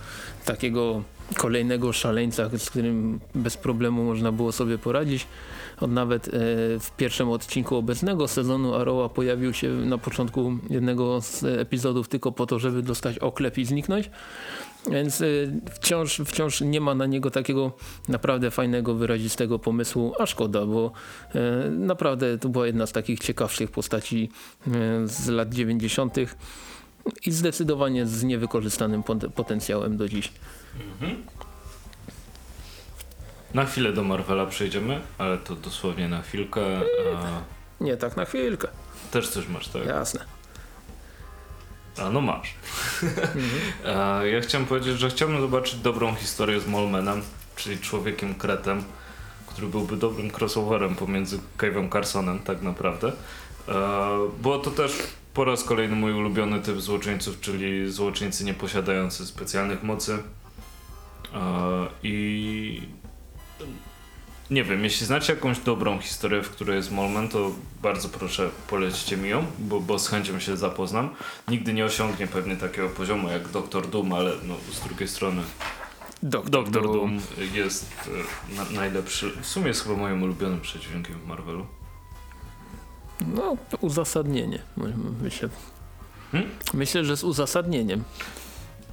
takiego kolejnego szaleńca, z którym bez problemu można było sobie poradzić. On nawet e, w pierwszym odcinku obecnego sezonu Arrowa pojawił się na początku jednego z epizodów tylko po to, żeby dostać oklep i zniknąć. Więc y, wciąż, wciąż nie ma na niego takiego naprawdę fajnego, wyrazistego pomysłu, a szkoda, bo y, naprawdę to była jedna z takich ciekawszych postaci z lat 90. i zdecydowanie z niewykorzystanym pot- potencjałem do dziś. Na chwilę do Marvela przejdziemy, ale to dosłownie na chwilkę. A, Nie, tak na chwilkę, też coś masz, tak? jasne. A no masz. A, ja chciałem powiedzieć, że chciałbym zobaczyć dobrą historię z Molmanem, czyli człowiekiem kretem, który byłby dobrym crossoverem pomiędzy Cave'em Carsonem tak naprawdę. E, Było to też po raz kolejny mój ulubiony typ złoczyńców, czyli złoczyńcy nieposiadający specjalnych mocy. E, I nie wiem, jeśli znacie jakąś dobrą historię, w której jest Molman, to bardzo proszę polećcie mi ją, bo, bo z chęcią się zapoznam. Nigdy nie osiągnie pewnie takiego poziomu jak Doktor Doom, ale no, z drugiej strony Doktor, Doktor Doom jest e, na, najlepszy. W sumie jest chyba moim ulubionym przeciwnikiem w Marvelu. No, uzasadnienie. Myślę, Hmm? myślę że z uzasadnieniem.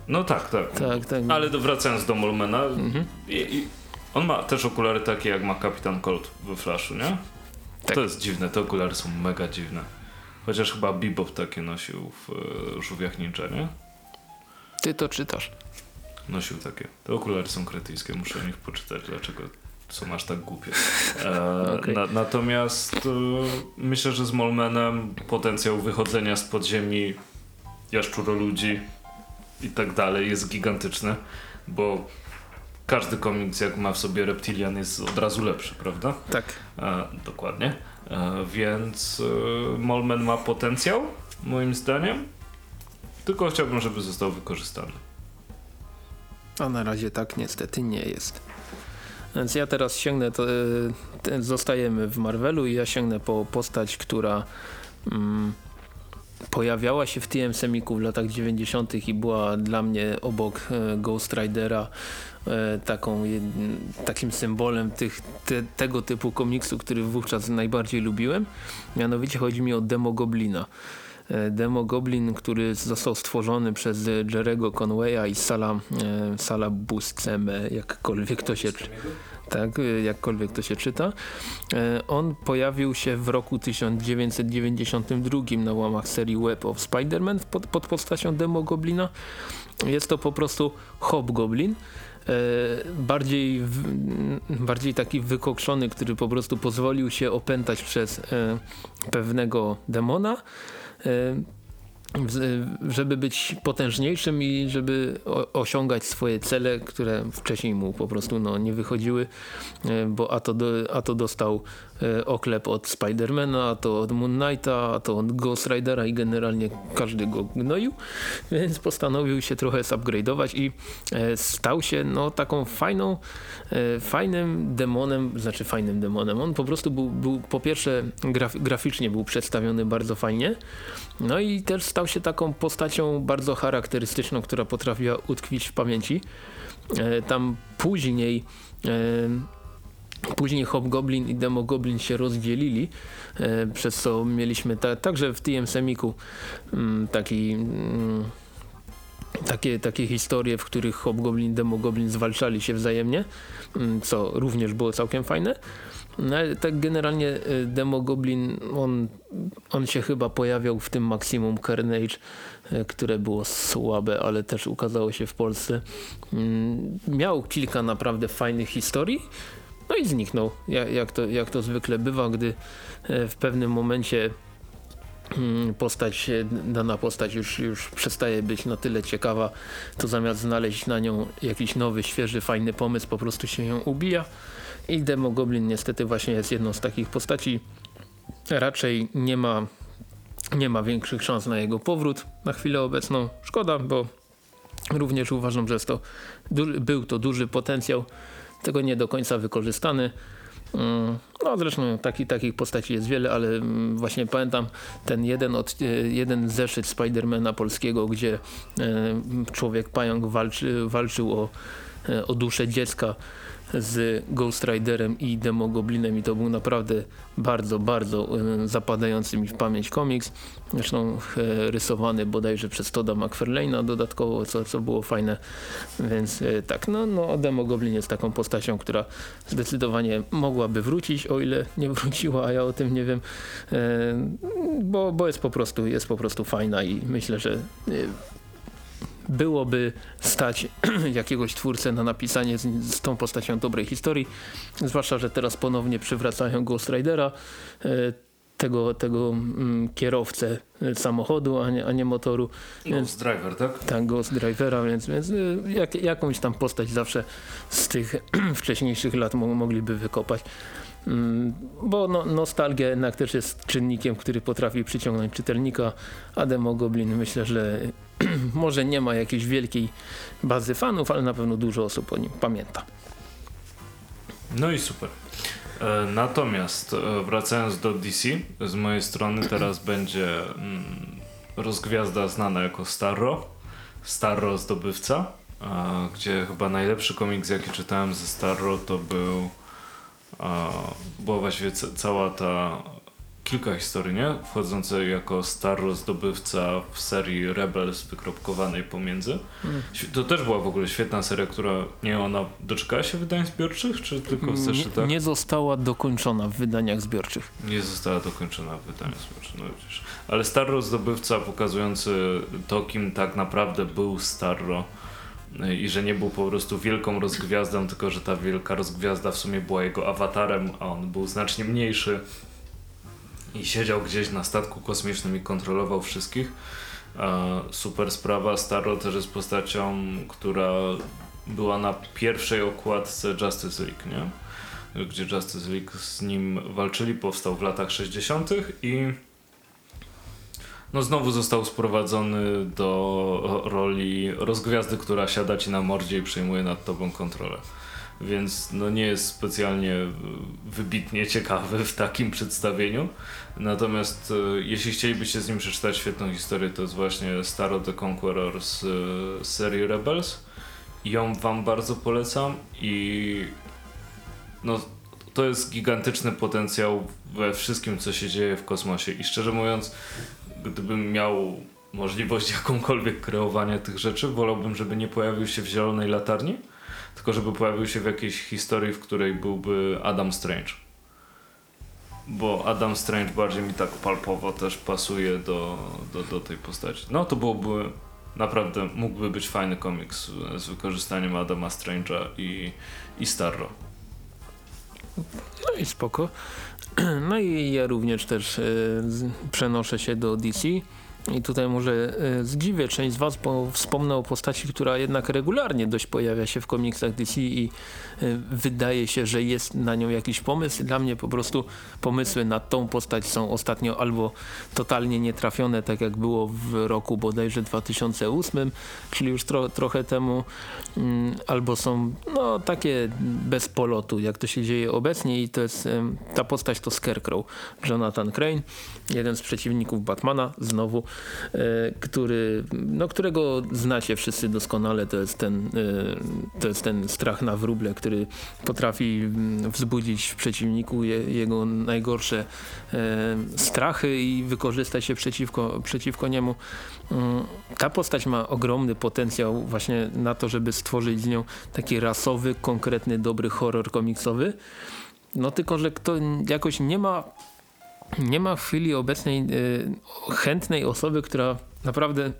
No tak, tak. Tak, tak. Ale do, wracając do Molmana, Mhm. i, i on ma też okulary takie jak ma Kapitan Colt we Flashu, nie? Tak. To jest dziwne, te okulary są mega dziwne. Chociaż chyba Bebop takie nosił w e, Żółwiach Ninja, nie? Ty to czytasz. Nosił takie. Te okulary są kretyjskie, muszę o nich poczytać, dlaczego są aż tak głupie. E, Okej. na, natomiast e, myślę, że z Molmanem potencjał wychodzenia z podziemi jaszczuroludzi i tak dalej jest gigantyczny, bo każdy komiks jak ma w sobie reptilian jest od razu lepszy, prawda? Tak. E, dokładnie. E, więc e, Molman ma potencjał, moim zdaniem, tylko chciałbym, żeby został wykorzystany. A na razie tak niestety nie jest. Więc ja teraz sięgnę, to, e, zostajemy w Marvelu i ja sięgnę po postać, która mm, pojawiała się w TM Semiku w latach 90. i była dla mnie obok e, Ghost Ridera e, taką, takim symbolem tych, te, tego typu komiksu, który wówczas najbardziej lubiłem. Mianowicie chodzi mi o Demo Goblina. E, Demo Goblin, który został stworzony przez Jerego Conwaya i Sala, Sala Busceme, jakkolwiek to się, tak, e, jakkolwiek to się czyta. E, On pojawił się w roku 1992 na łamach serii Web of Spider-Man pod, pod postacią Demo Goblina. Jest to po prostu Hobgoblin. E, bardziej, bardziej taki wykokszony, który po prostu pozwolił się opętać przez e, pewnego demona żeby być potężniejszym i żeby osiągać swoje cele, które wcześniej mu po prostu no, nie wychodziły, e, bo a to, do, a to dostał e, oklep od Spidermana, a to od Moon Knighta, a to od Ghost Ridera i generalnie każdy go gnoił, więc postanowił się trochę zupgrade'ować i e, stał się no, taką fajną, fajnym demonem, znaczy fajnym demonem. On po prostu był, był po pierwsze graf, graficznie był przedstawiony bardzo fajnie, no i też stał się taką postacią bardzo charakterystyczną, która potrafiła utkwić w pamięci. E, tam później e, później Hobgoblin i Demogoblin się rozdzielili, e, przez co mieliśmy ta, także w TM Semiku mm, taki mm, takie, takie historie, w których Hobgoblin i Demogoblin zwalczali się wzajemnie, mm, co również było całkiem fajne. No, ale tak generalnie y, Demogoblin, on, on się chyba pojawiał w tym Maximum Carnage, y, które było słabe, ale też ukazało się w Polsce. Mm, Miał kilka naprawdę fajnych historii, no i zniknął, jak, to, jak to zwykle bywa, gdy e, w pewnym momencie mm, postać, dana postać już, już przestaje być na tyle ciekawa, to zamiast znaleźć na nią jakiś nowy, świeży, fajny pomysł, po prostu się ją ubija. I Demogoblin niestety właśnie jest jedną z takich postaci. Raczej nie ma, nie ma większych szans na jego powrót na chwilę obecną. Szkoda, bo również uważam, że jest to, był to duży potencjał, tego nie do końca wykorzystany. Mm, No zresztą taki, takich postaci jest wiele, ale mm, właśnie pamiętam ten jeden, od, e, jeden zeszyt Spidermana polskiego, gdzie e, człowiek pająk walczy, walczył o, e, o duszę dziecka z Ghost Riderem i Demogoblinem i to był naprawdę bardzo, bardzo e, zapadający mi w pamięć komiks. Zresztą e, rysowany bodajże przez Toda McFarlane'a dodatkowo, co, co było fajne. Więc e, tak, no, no Demogoblin jest taką postacią, która zdecydowanie mogłaby wrócić, o ile nie wróciła, a ja o tym nie wiem, bo, bo jest po prostu jest po prostu fajna i myślę, że byłoby stać jakiegoś twórcę na napisanie z, z tą postacią dobrej historii. Zwłaszcza, że teraz ponownie przywracają Ghost Ridera, e, tego, tego mm, kierowcę e, samochodu, a nie, a nie motoru. Ghost Driver, tak? tak, Ghost Drivera, więc, więc y, jak, jakąś tam postać zawsze z tych wcześniejszych lat mo mogliby wykopać. Mm, Bo no, nostalgia jednak też jest czynnikiem, który potrafi przyciągnąć czytelnika, a Demogoblin myślę, że może nie ma jakiejś wielkiej bazy fanów, ale na pewno dużo osób o nim pamięta. No i super. E, Natomiast e, wracając do DC, z mojej strony teraz będzie mm, rozgwiazda znana jako Starro, Starro zdobywca, a, gdzie chyba najlepszy komiks jaki czytałem ze Starro to był a, była właściwie ca- cała ta kilka historii, nie? Wchodzące jako Starro zdobywca w serii Rebels wykropkowanej pomiędzy. Świ- To też była w ogóle świetna seria, która nie ona doczekała się wydań zbiorczych, czy tylko w Nie, zeszytach? nie została dokończona w wydaniach zbiorczych. Nie została dokończona w wydaniu zbiorczym, no widzisz. Ale Starro zdobywca pokazujący to, kim tak naprawdę był Starro i że nie był po prostu wielką rozgwiazdą, tylko że ta wielka rozgwiazda w sumie była jego awatarem, a on był znacznie mniejszy i siedział gdzieś na statku kosmicznym i kontrolował wszystkich. E, Super sprawa. Starro też jest postacią, która była na pierwszej okładce Justice League, nie? gdzie Justice League z nim walczyli, powstał w latach 60. i no znowu został sprowadzony do roli rozgwiazdy, która siada ci na mordzie i przejmuje nad tobą kontrolę. Więc no nie jest specjalnie wybitnie ciekawy w takim przedstawieniu. Natomiast e, jeśli chcielibyście z nim przeczytać świetną historię, to jest właśnie Staro the Conqueror z e, serii Rebels. Ją wam bardzo polecam i no to jest gigantyczny potencjał we wszystkim, co się dzieje w kosmosie. I szczerze mówiąc, gdybym miał możliwość jakąkolwiek kreowania tych rzeczy, wolałbym, żeby nie pojawił się w zielonej latarni, tylko żeby pojawił się w jakiejś historii, w której byłby Adam Strange. Bo Adam Strange bardziej mi tak palpowo też pasuje do, do, do tej postaci. No to byłoby naprawdę, mógłby być fajny komiks z wykorzystaniem Adama Strange'a i, i Starro. No i spoko. No i ja również też e, przenoszę się do DC. I tutaj może e, zdziwię część z Was, bo wspomnę o postaci, która jednak regularnie dość pojawia się w komiksach DC i e, wydaje się, że jest na nią jakiś pomysł. Dla mnie po prostu pomysły na tą postać są ostatnio albo totalnie nietrafione, tak jak było w roku bodajże 2008, czyli już tro, trochę temu, mm, albo są no takie bez polotu, jak to się dzieje obecnie i to jest ta postać to Scarecrow, Jonathan Crane, jeden z przeciwników Batmana, znowu, który, no, którego znacie wszyscy doskonale, to jest ten, e, to jest ten strach na wróble, który potrafi mm, wzbudzić w przeciwniku je, jego najgorsze e, strachy i wykorzystać się przeciwko, przeciwko niemu. Mm, Ta postać ma ogromny potencjał właśnie na to, żeby stworzyć z nią taki rasowy, konkretny, dobry horror komiksowy. No tylko, że kto jakoś nie ma nie ma w chwili obecnej y, chętnej osoby, która naprawdę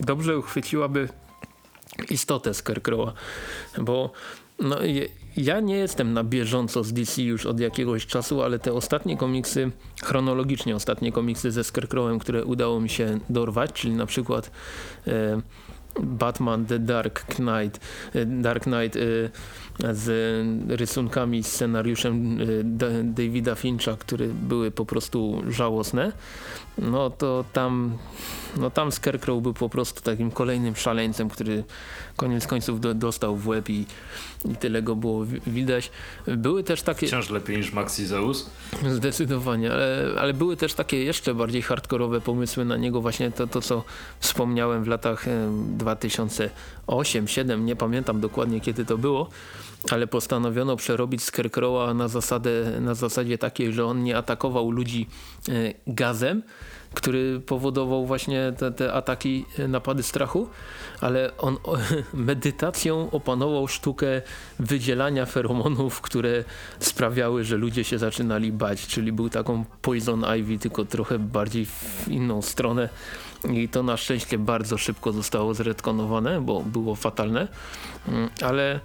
dobrze uchwyciłaby istotę Scarecrowa, bo no, ja nie jestem na bieżąco z DC już od jakiegoś czasu, ale te ostatnie komiksy, chronologicznie ostatnie komiksy ze Scarecrowem, które udało mi się dorwać, czyli na przykład e, Batman The Dark Knight, e, Dark Knight e, z rysunkami, scenariuszem e, Davida Fincha, które były po prostu żałosne, no to tam, no tam Scarecrow był po prostu takim kolejnym szaleńcem, który koniec końców do, dostał w łeb i, i tyle go było widać. Były też takie... Wciąż lepiej niż Maxi Zeus? Zdecydowanie, ale, ale były też takie jeszcze bardziej hardkorowe pomysły na niego, właśnie to, to co wspomniałem w latach 2008-2007, nie pamiętam dokładnie kiedy to było, ale postanowiono przerobić Scarecrowa na, zasadę, na zasadzie takiej, że on nie atakował ludzi e, gazem, który powodował właśnie te, te ataki, e, napady strachu, ale on medytacją opanował sztukę wydzielania feromonów, które sprawiały, że ludzie się zaczynali bać, czyli był taką poison ivy, tylko trochę bardziej w inną stronę. I to na szczęście bardzo szybko zostało zretkonowane, bo było fatalne, mm, ale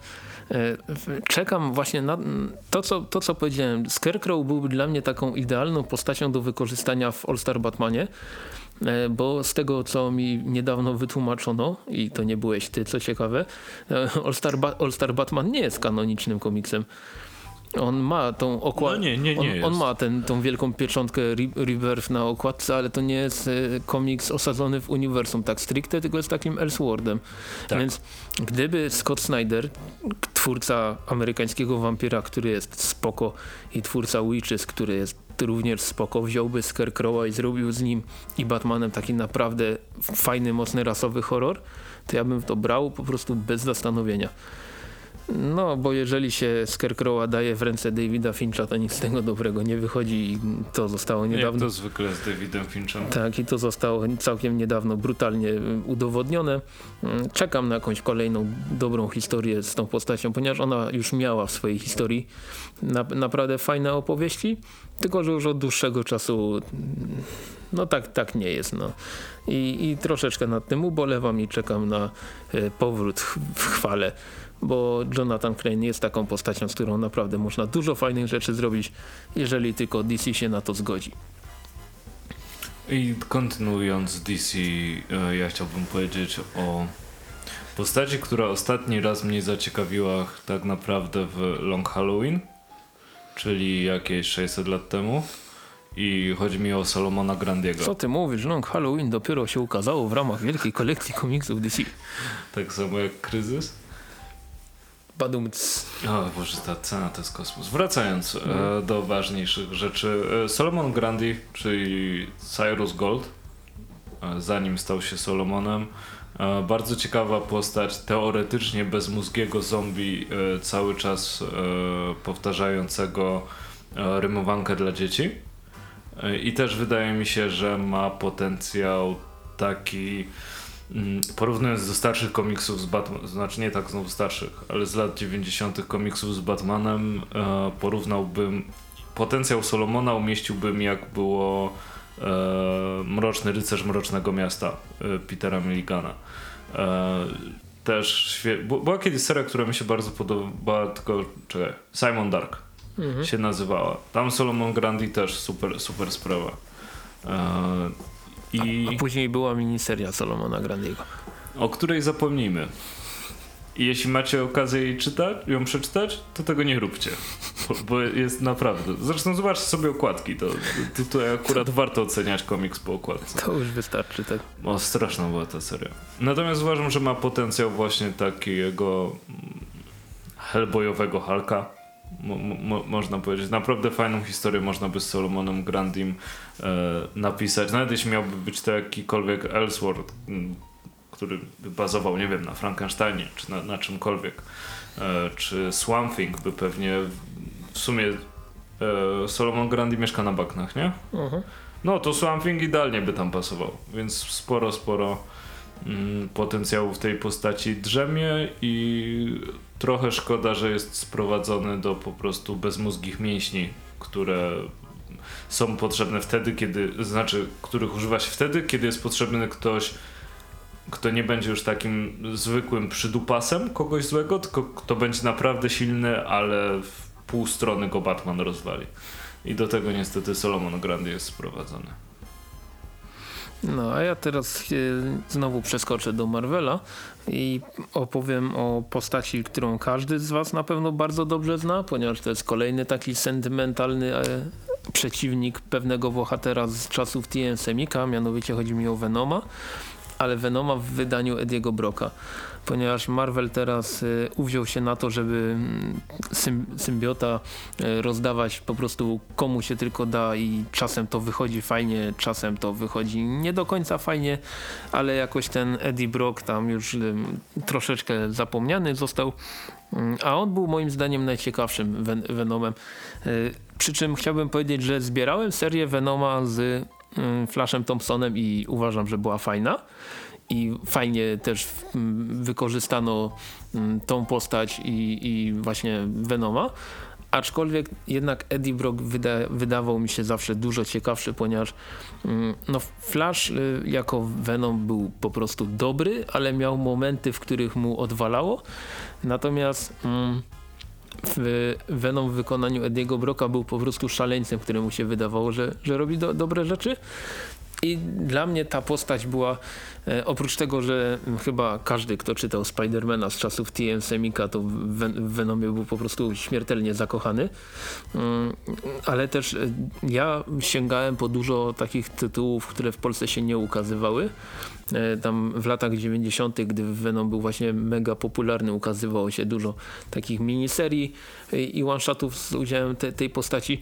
czekam właśnie na to, co, to, co powiedziałem. Scarecrow byłby dla mnie taką idealną postacią do wykorzystania w All Star Batmanie, e, bo z tego, co mi niedawno wytłumaczono, i to nie byłeś ty, co ciekawe, e, All Star, ba All Star Batman nie jest kanonicznym komiksem. On ma tą okładkę. No nie, nie, nie on, on, ma ten, tą wielką pieczątkę Rebirth na okładce, ale to nie jest y, komiks osadzony w uniwersum tak stricte, tylko jest takim Elseworldem. Tak. Więc gdyby Scott Snyder, twórca amerykańskiego wampira, który jest spoko i twórca Witches, który jest również spoko, wziąłby Scarecrowa i zrobił z nim i Batmanem taki naprawdę fajny, mocny, rasowy horror, to ja bym to brał po prostu bez zastanowienia. No, bo jeżeli się Scarecrowa daje w ręce Davida Fincha, to nic z tego dobrego nie wychodzi i to zostało niedawno... Jak to zwykle z Davidem Finchem. Tak, i to zostało całkiem niedawno brutalnie udowodnione. Mm, czekam na jakąś kolejną dobrą historię z tą postacią, ponieważ ona już miała w swojej historii na, naprawdę fajne opowieści, tylko że już od dłuższego czasu no tak, tak nie jest. No. I, I troszeczkę nad tym ubolewam i czekam na e, powrót w chwale bo Jonathan Crane jest taką postacią, z którą naprawdę można dużo fajnych rzeczy zrobić, jeżeli tylko DC się na to zgodzi. I kontynuując DC, e, ja chciałbym powiedzieć o postaci, która ostatni raz mnie zaciekawiła tak naprawdę w Long Halloween, czyli jakieś 600 lat temu. I chodzi mi o Salomona Grandiego. Co ty mówisz? Long Halloween dopiero się ukazało w ramach wielkiej kolekcji komiksów DC. Tak samo jak Kryzys? Badumc. O Boże, ta cena to jest kosmos. Wracając mhm. do ważniejszych rzeczy. E, Solomon Grandi, czyli Cyrus Gold, e, zanim stał się Solomonem, bardzo ciekawa postać, teoretycznie bezmózgiego zombie, cały czas powtarzającego rymowankę dla dzieci. I też wydaje mi się, że ma potencjał taki Mm, porównując do starszych komiksów z Batmanem, znaczy nie tak znowu starszych, ale z lat 90. komiksów z Batmanem, e, porównałbym potencjał Solomona umieściłbym jak było e, Mroczny Rycerz Mrocznego Miasta e, Petera Milligana. E, też była kiedyś seria, która mi się bardzo podobała, tylko czekaj, Simon Dark mhm. się nazywała. Tam Solomon Grandi też super, super sprawa. I... A, a później była miniseria Solomona Grandiego. O której zapomnijmy. I jeśli macie okazję jej czytać, ją przeczytać, to tego nie róbcie. Bo, bo jest naprawdę. Zresztą zobaczcie sobie okładki. To, to, to akurat warto oceniać komiks po okładce. To już wystarczy, tak. O, straszna była ta seria. Natomiast uważam, że ma potencjał właśnie takiego hellboyowego Halka mo, mo, można powiedzieć. Naprawdę fajną historię można by z Solomonem Grandim e, napisać. Nawet jeśli miałby być to jakikolwiek Ellsworth, który by bazował, nie wiem, na Frankensteinie, czy na, na czymkolwiek. E, czy Swamp Thing by pewnie w sumie e, Solomon Grandi mieszka na Baknach, nie? Uh -huh. No to Swamp Thing idealnie by tam pasował, więc sporo, sporo mm, potencjału w tej postaci drzemie i trochę szkoda, że jest sprowadzony do po prostu bezmózgich mięśni, które są potrzebne wtedy, kiedy, znaczy, których używa się wtedy, kiedy jest potrzebny ktoś, kto nie będzie już takim zwykłym przydupasem kogoś złego, tylko kto będzie naprawdę silny, ale w pół strony go Batman rozwali. I do tego niestety Solomon Grundy jest sprowadzony. No, a ja teraz e, znowu przeskoczę do Marvela i opowiem o postaci, którą każdy z was na pewno bardzo dobrze zna, ponieważ to jest kolejny taki sentymentalny e, przeciwnik pewnego bohatera z czasów TM Semika, mianowicie chodzi mi o Venoma, ale Venoma w wydaniu Ediego Broka ponieważ Marvel teraz y, uwziął się na to, żeby mm, symbiota y, rozdawać po prostu komu się tylko da i czasem to wychodzi fajnie, czasem to wychodzi nie do końca fajnie, ale jakoś ten Eddie Brock tam już y, troszeczkę zapomniany został, mm, a on był moim zdaniem najciekawszym Ven Venomem. Przy czym chciałbym powiedzieć, że zbierałem serię Venoma z Flashem Thompsonem i uważam, że była fajna i fajnie też mm, wykorzystano mm, tą postać i, i właśnie Venoma. Aczkolwiek jednak Eddie Brock wyda, wydawał mi się zawsze dużo ciekawszy, ponieważ mm, no, Flash y, jako Venom był po prostu dobry, ale miał momenty, w których mu odwalało. Natomiast w Venom w wykonaniu Ediego Brocka był po prostu szaleńcem, któremu się wydawało, że, że robi do, dobre rzeczy. I dla mnie ta postać była, oprócz tego, że chyba każdy, kto czytał Spidermana z czasów TM Semika, to w Venomie był po prostu śmiertelnie zakochany. Mm, ale też e, ja sięgałem po dużo takich tytułów, które w Polsce się nie ukazywały. E, tam w latach 90., gdy Venom był właśnie mega popularny, ukazywało się dużo takich miniserii i one-shotów z udziałem te, tej postaci.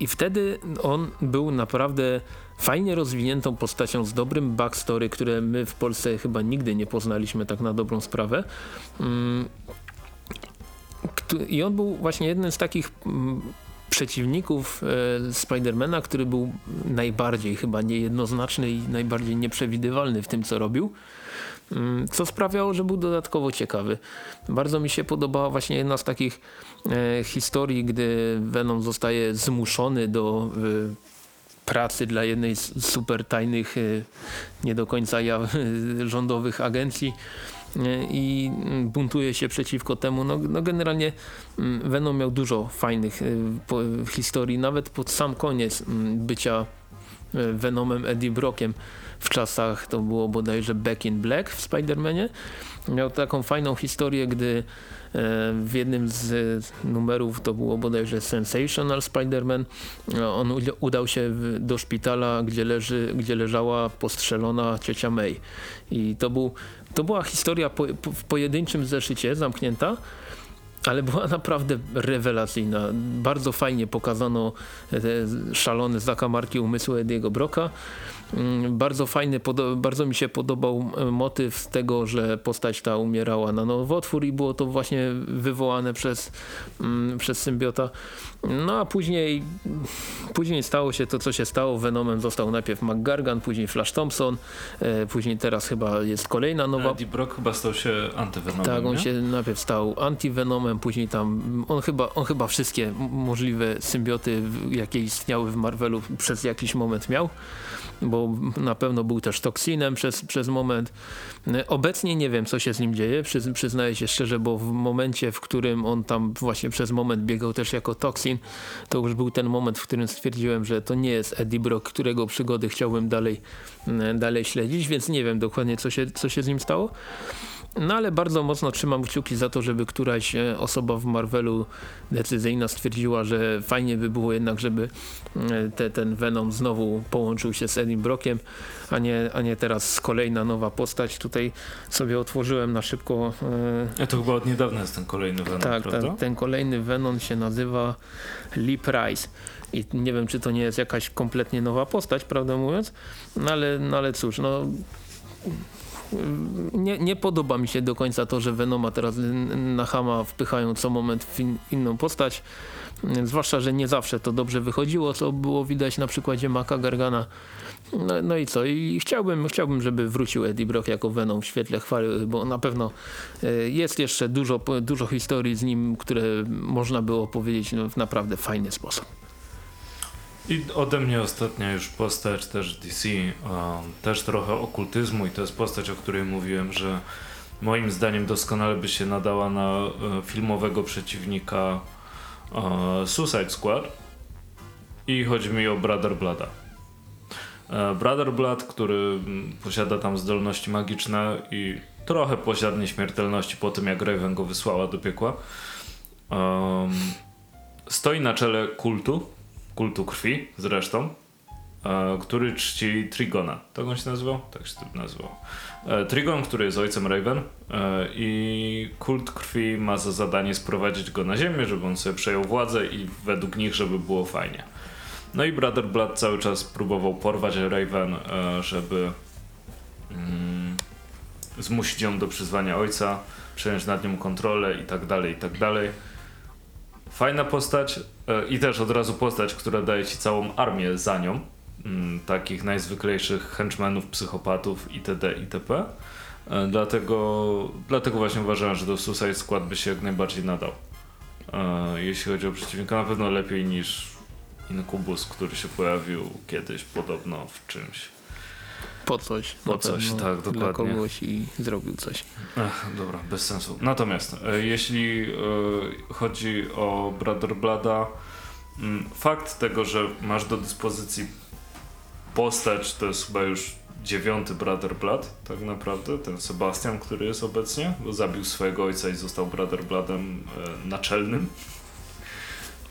I wtedy on był naprawdę fajnie rozwiniętą postacią z dobrym backstory, które my w Polsce chyba nigdy nie poznaliśmy tak na dobrą sprawę. Mm, I on był właśnie jednym z takich mm, przeciwników e, Spidermana, który był najbardziej chyba niejednoznaczny i najbardziej nieprzewidywalny w tym, co robił mm, co sprawiało, że był dodatkowo ciekawy. Bardzo mi się podobała właśnie jedna z takich historii, gdy Venom zostaje zmuszony do e, pracy dla jednej z super tajnych, e, nie do końca rządowych agencji e, i buntuje się przeciwko temu. No, no generalnie mm, Venom miał dużo fajnych e, historii, nawet pod sam koniec mm, bycia Venomem Eddie Brockiem w czasach, to było bodajże Back in Black w Spider-Manie. Miał taką fajną historię, gdy w jednym z numerów to było bodajże Sensational Spider-Man. On udał się do szpitala, gdzie, leży, gdzie leżała postrzelona ciocia May. I to, był, to była historia po, po, w pojedynczym zeszycie zamknięta, ale była naprawdę rewelacyjna. Bardzo fajnie pokazano szalone zakamarki umysłu Ediego Broka. Mm, bardzo fajny, bardzo mi się podobał e, motyw tego, że postać ta umierała na nowotwór i było to właśnie wywołane przez, mm, przez symbiota. No a później, później stało się to, co się stało. Venomem został najpierw McGargan, później Flash Thompson, e, później teraz chyba jest kolejna nowa... Eddie Brock chyba stał się antyvenomem, Tak, on nie? się najpierw stał antyvenomem, później tam, on chyba, on chyba wszystkie możliwe symbioty, jakie istniały w Marvelu przez jakiś moment miał bo na pewno był też toksinem przez, przez moment. Obecnie nie wiem, co się z nim dzieje, Przy, przyznaję się szczerze, bo w momencie, w którym on tam właśnie przez moment biegał też jako toksin, to już był ten moment, w którym stwierdziłem, że to nie jest Eddie Brock, którego przygody chciałbym dalej, dalej śledzić, więc nie wiem dokładnie, co się, co się z nim stało. No ale bardzo mocno trzymam kciuki za to, żeby któraś e, osoba w Marvelu decyzyjna stwierdziła, że fajnie by było jednak, żeby e, te, ten Venom znowu połączył się z Edim Brockiem, a nie, a nie teraz kolejna nowa postać. Tutaj sobie otworzyłem na szybko. E... Ja to chyba od niedawna jest ten kolejny Venom, Tak, prawda? ten, ten kolejny Venom się nazywa Lee Price. I nie wiem, czy to nie jest jakaś kompletnie nowa postać, prawdę mówiąc, no ale, no ale cóż, no nie, nie podoba mi się do końca to, że Venoma teraz na Hama wpychają co moment w in, inną postać. Zwłaszcza, że nie zawsze to dobrze wychodziło, co było widać na przykładzie Maka Gargana. No, no i co? I chciałbym, chciałbym, żeby wrócił Eddie Brock jako Venom w świetle chwały, bo na pewno e, jest jeszcze dużo, dużo historii z nim, które można było opowiedzieć no, w naprawdę fajny sposób. I ode mnie ostatnia już postać też DC, też trochę okultyzmu i to jest postać, o której mówiłem, że moim zdaniem doskonale by się nadała na e, filmowego przeciwnika e, Suicide Squad i chodzi mi o Brother Blada. E, Brother Blood, który mm, posiada tam zdolności magiczne i trochę posiada nieśmiertelności po tym, jak Raven go wysłała do piekła. Stoi na czele kultu, kultu krwi zresztą, e, który czci Trigona. Tak on się nazywał? Tak się nazywał. E, Trigon, który jest ojcem Raven e, i kult krwi ma za zadanie sprowadzić go na ziemię, żeby on sobie przejął władzę i według nich, żeby było fajnie. No i Brother Blood cały czas próbował porwać Raven, e, żeby mm, zmusić ją do przyzwania ojca, przejąć nad nią kontrolę i tak dalej, i tak dalej. Fajna postać e, i też od razu postać, która daje ci całą armię za nią. Mm, takich najzwyklejszych henchmenów, psychopatów itd. itp. E, Dlatego, dlatego właśnie uważałem, że do Suicide Squad by się jak najbardziej nadał. E, Jeśli chodzi o przeciwnika, na pewno lepiej niż Inkubus, który się pojawił kiedyś podobno w czymś. Po coś. Po coś, pewno tak, Dla dokładnie. kogoś i zrobił coś. Ech, dobra, bez sensu. Natomiast e, jeśli e, chodzi o Brother Blada, mm, fakt tego, że masz do dyspozycji postać, to jest chyba już dziewiąty Brother Blood, tak naprawdę, ten Sebastian, który jest obecnie, bo zabił swojego ojca i został Brother Bloodem e, naczelnym.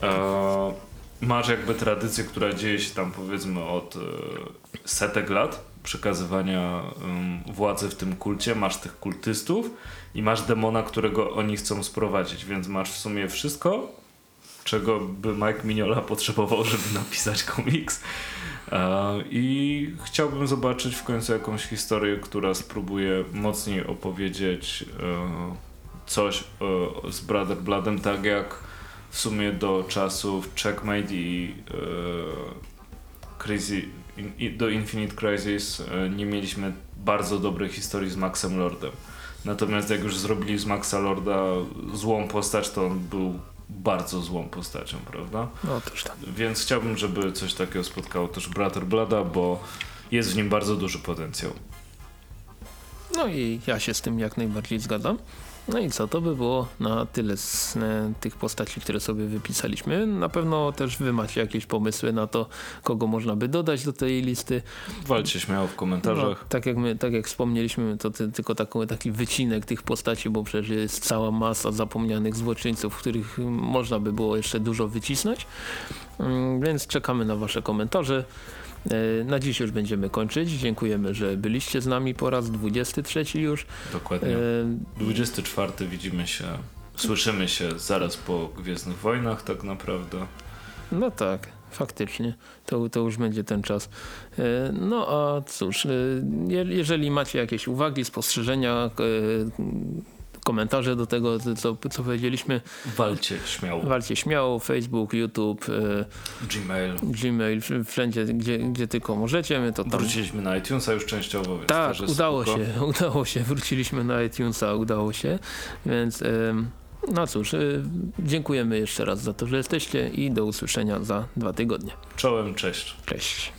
E, masz jakby tradycję, która dzieje się tam powiedzmy od e, setek lat przekazywania władzy w tym kulcie. Masz tych kultystów i masz demona, którego oni chcą sprowadzić, więc masz w sumie wszystko, czego by Mike Mignola potrzebował, żeby napisać komiks. E, I chciałbym zobaczyć w końcu jakąś historię, która spróbuje mocniej opowiedzieć e, coś e, z Brother Bloodem, tak jak w sumie do czasów Checkmate i Crazy, in, do Infinite Crisis e, nie mieliśmy bardzo dobrej historii z Maxem Lordem. Natomiast jak już zrobili z Maxa Lorda złą postać, to on był bardzo złą postacią, prawda? No toż tak. Więc chciałbym, żeby coś takiego spotkało też Brother Blada, bo jest w nim bardzo duży potencjał. No i ja się z tym jak najbardziej zgadzam. No i co, to by było na tyle z e, tych postaci, które sobie wypisaliśmy. Na pewno też wy macie jakieś pomysły na to, kogo można by dodać do tej listy. Walcie śmiało w No, komentarzach. tak, jak my, tak jak wspomnieliśmy, to ty, tylko taką, taki wycinek tych postaci, bo przecież jest cała masa zapomnianych złoczyńców, których można by było jeszcze dużo wycisnąć. Mm, Więc czekamy na wasze komentarze. E, Na dziś już będziemy kończyć. Dziękujemy, że byliście z nami po raz 23 już. Dokładnie. E, 24 widzimy się, słyszymy się zaraz po Gwiezdnych Wojnach tak naprawdę. No tak, faktycznie. To, to już będzie ten czas. E, No a cóż, e, je- jeżeli macie jakieś uwagi, spostrzeżenia, e, komentarze do tego, co, co powiedzieliśmy, Walcie śmiało. walcie śmiało. Facebook, YouTube, e, Gmail. Gmail, wszędzie, gdzie, gdzie tylko możecie. My to tam... Wróciliśmy na iTunesa już częściowo, więc Tak, udało spoko. się, udało się. Wróciliśmy na iTunesa, udało się. Więc no cóż, e, dziękujemy jeszcze raz za to, że jesteście i do usłyszenia za dwa tygodnie. Czołem, cześć. Cześć.